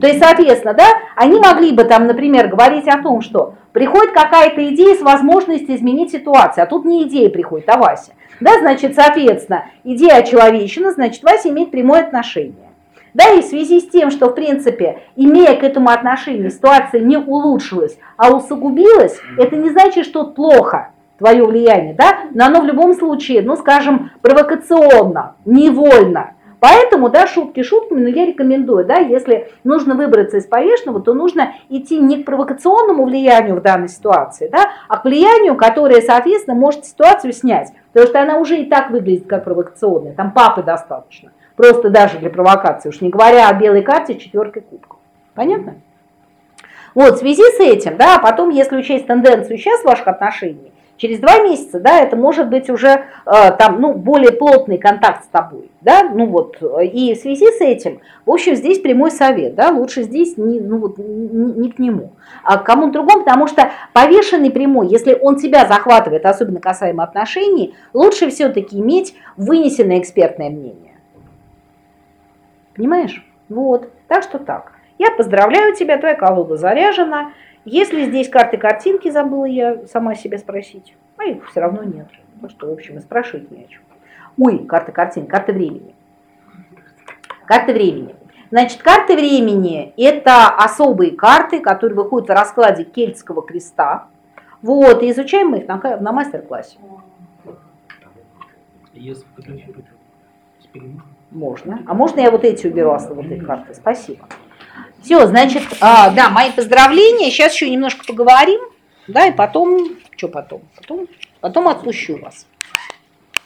То есть, соответственно, да, они могли бы там, например, говорить о том, что приходит какая-то идея с возможностью изменить ситуацию, а тут не идея приходит, а Вася. Да, значит, соответственно, идея очеловечена, значит, Вася имеет прямое отношение. Да, и в связи с тем, что, в принципе, имея к этому отношение, ситуация не улучшилась, а усугубилась, это не значит, что плохо твое влияние, да, но оно в любом случае, ну, скажем, провокационно, невольно, Поэтому, да, шутки шутками, но я рекомендую, да, если нужно выбраться из повешенного, то нужно идти не к провокационному влиянию в данной ситуации, да, а к влиянию, которое, соответственно, может ситуацию снять. Потому что она уже и так выглядит как провокационная, там папы достаточно. Просто даже для провокации, уж не говоря о белой карте четверкой кубков. Понятно? Вот, в связи с этим, да, потом, если учесть тенденцию сейчас ваших отношений, Через два месяца, да, это может быть уже э, там, ну, более плотный контакт с тобой, да, ну вот, и в связи с этим, в общем, здесь прямой совет, да, лучше здесь не, ну вот, не, не к нему, а к кому-то другому, потому что повешенный прямой, если он тебя захватывает, особенно касаемо отношений, лучше все-таки иметь вынесенное экспертное мнение. Понимаешь? Вот, так что так. Я поздравляю тебя, твоя колода заряжена, если здесь карты картинки, забыла я сама себе спросить, а их все равно нет. Ну что, в общем, и спрашивать не о чем. Ой, карты картин, карты времени. Карты времени. Значит, карты времени – это особые карты, которые выходят в раскладе кельтского креста. Вот, и изучаем мы их на, на мастер-классе. Можно. А можно я вот эти уберу, а вот эти карты? Спасибо. Все, значит, а, да, мои поздравления. Сейчас еще немножко поговорим, да, и потом, что потом? Потом, потом отпущу вас.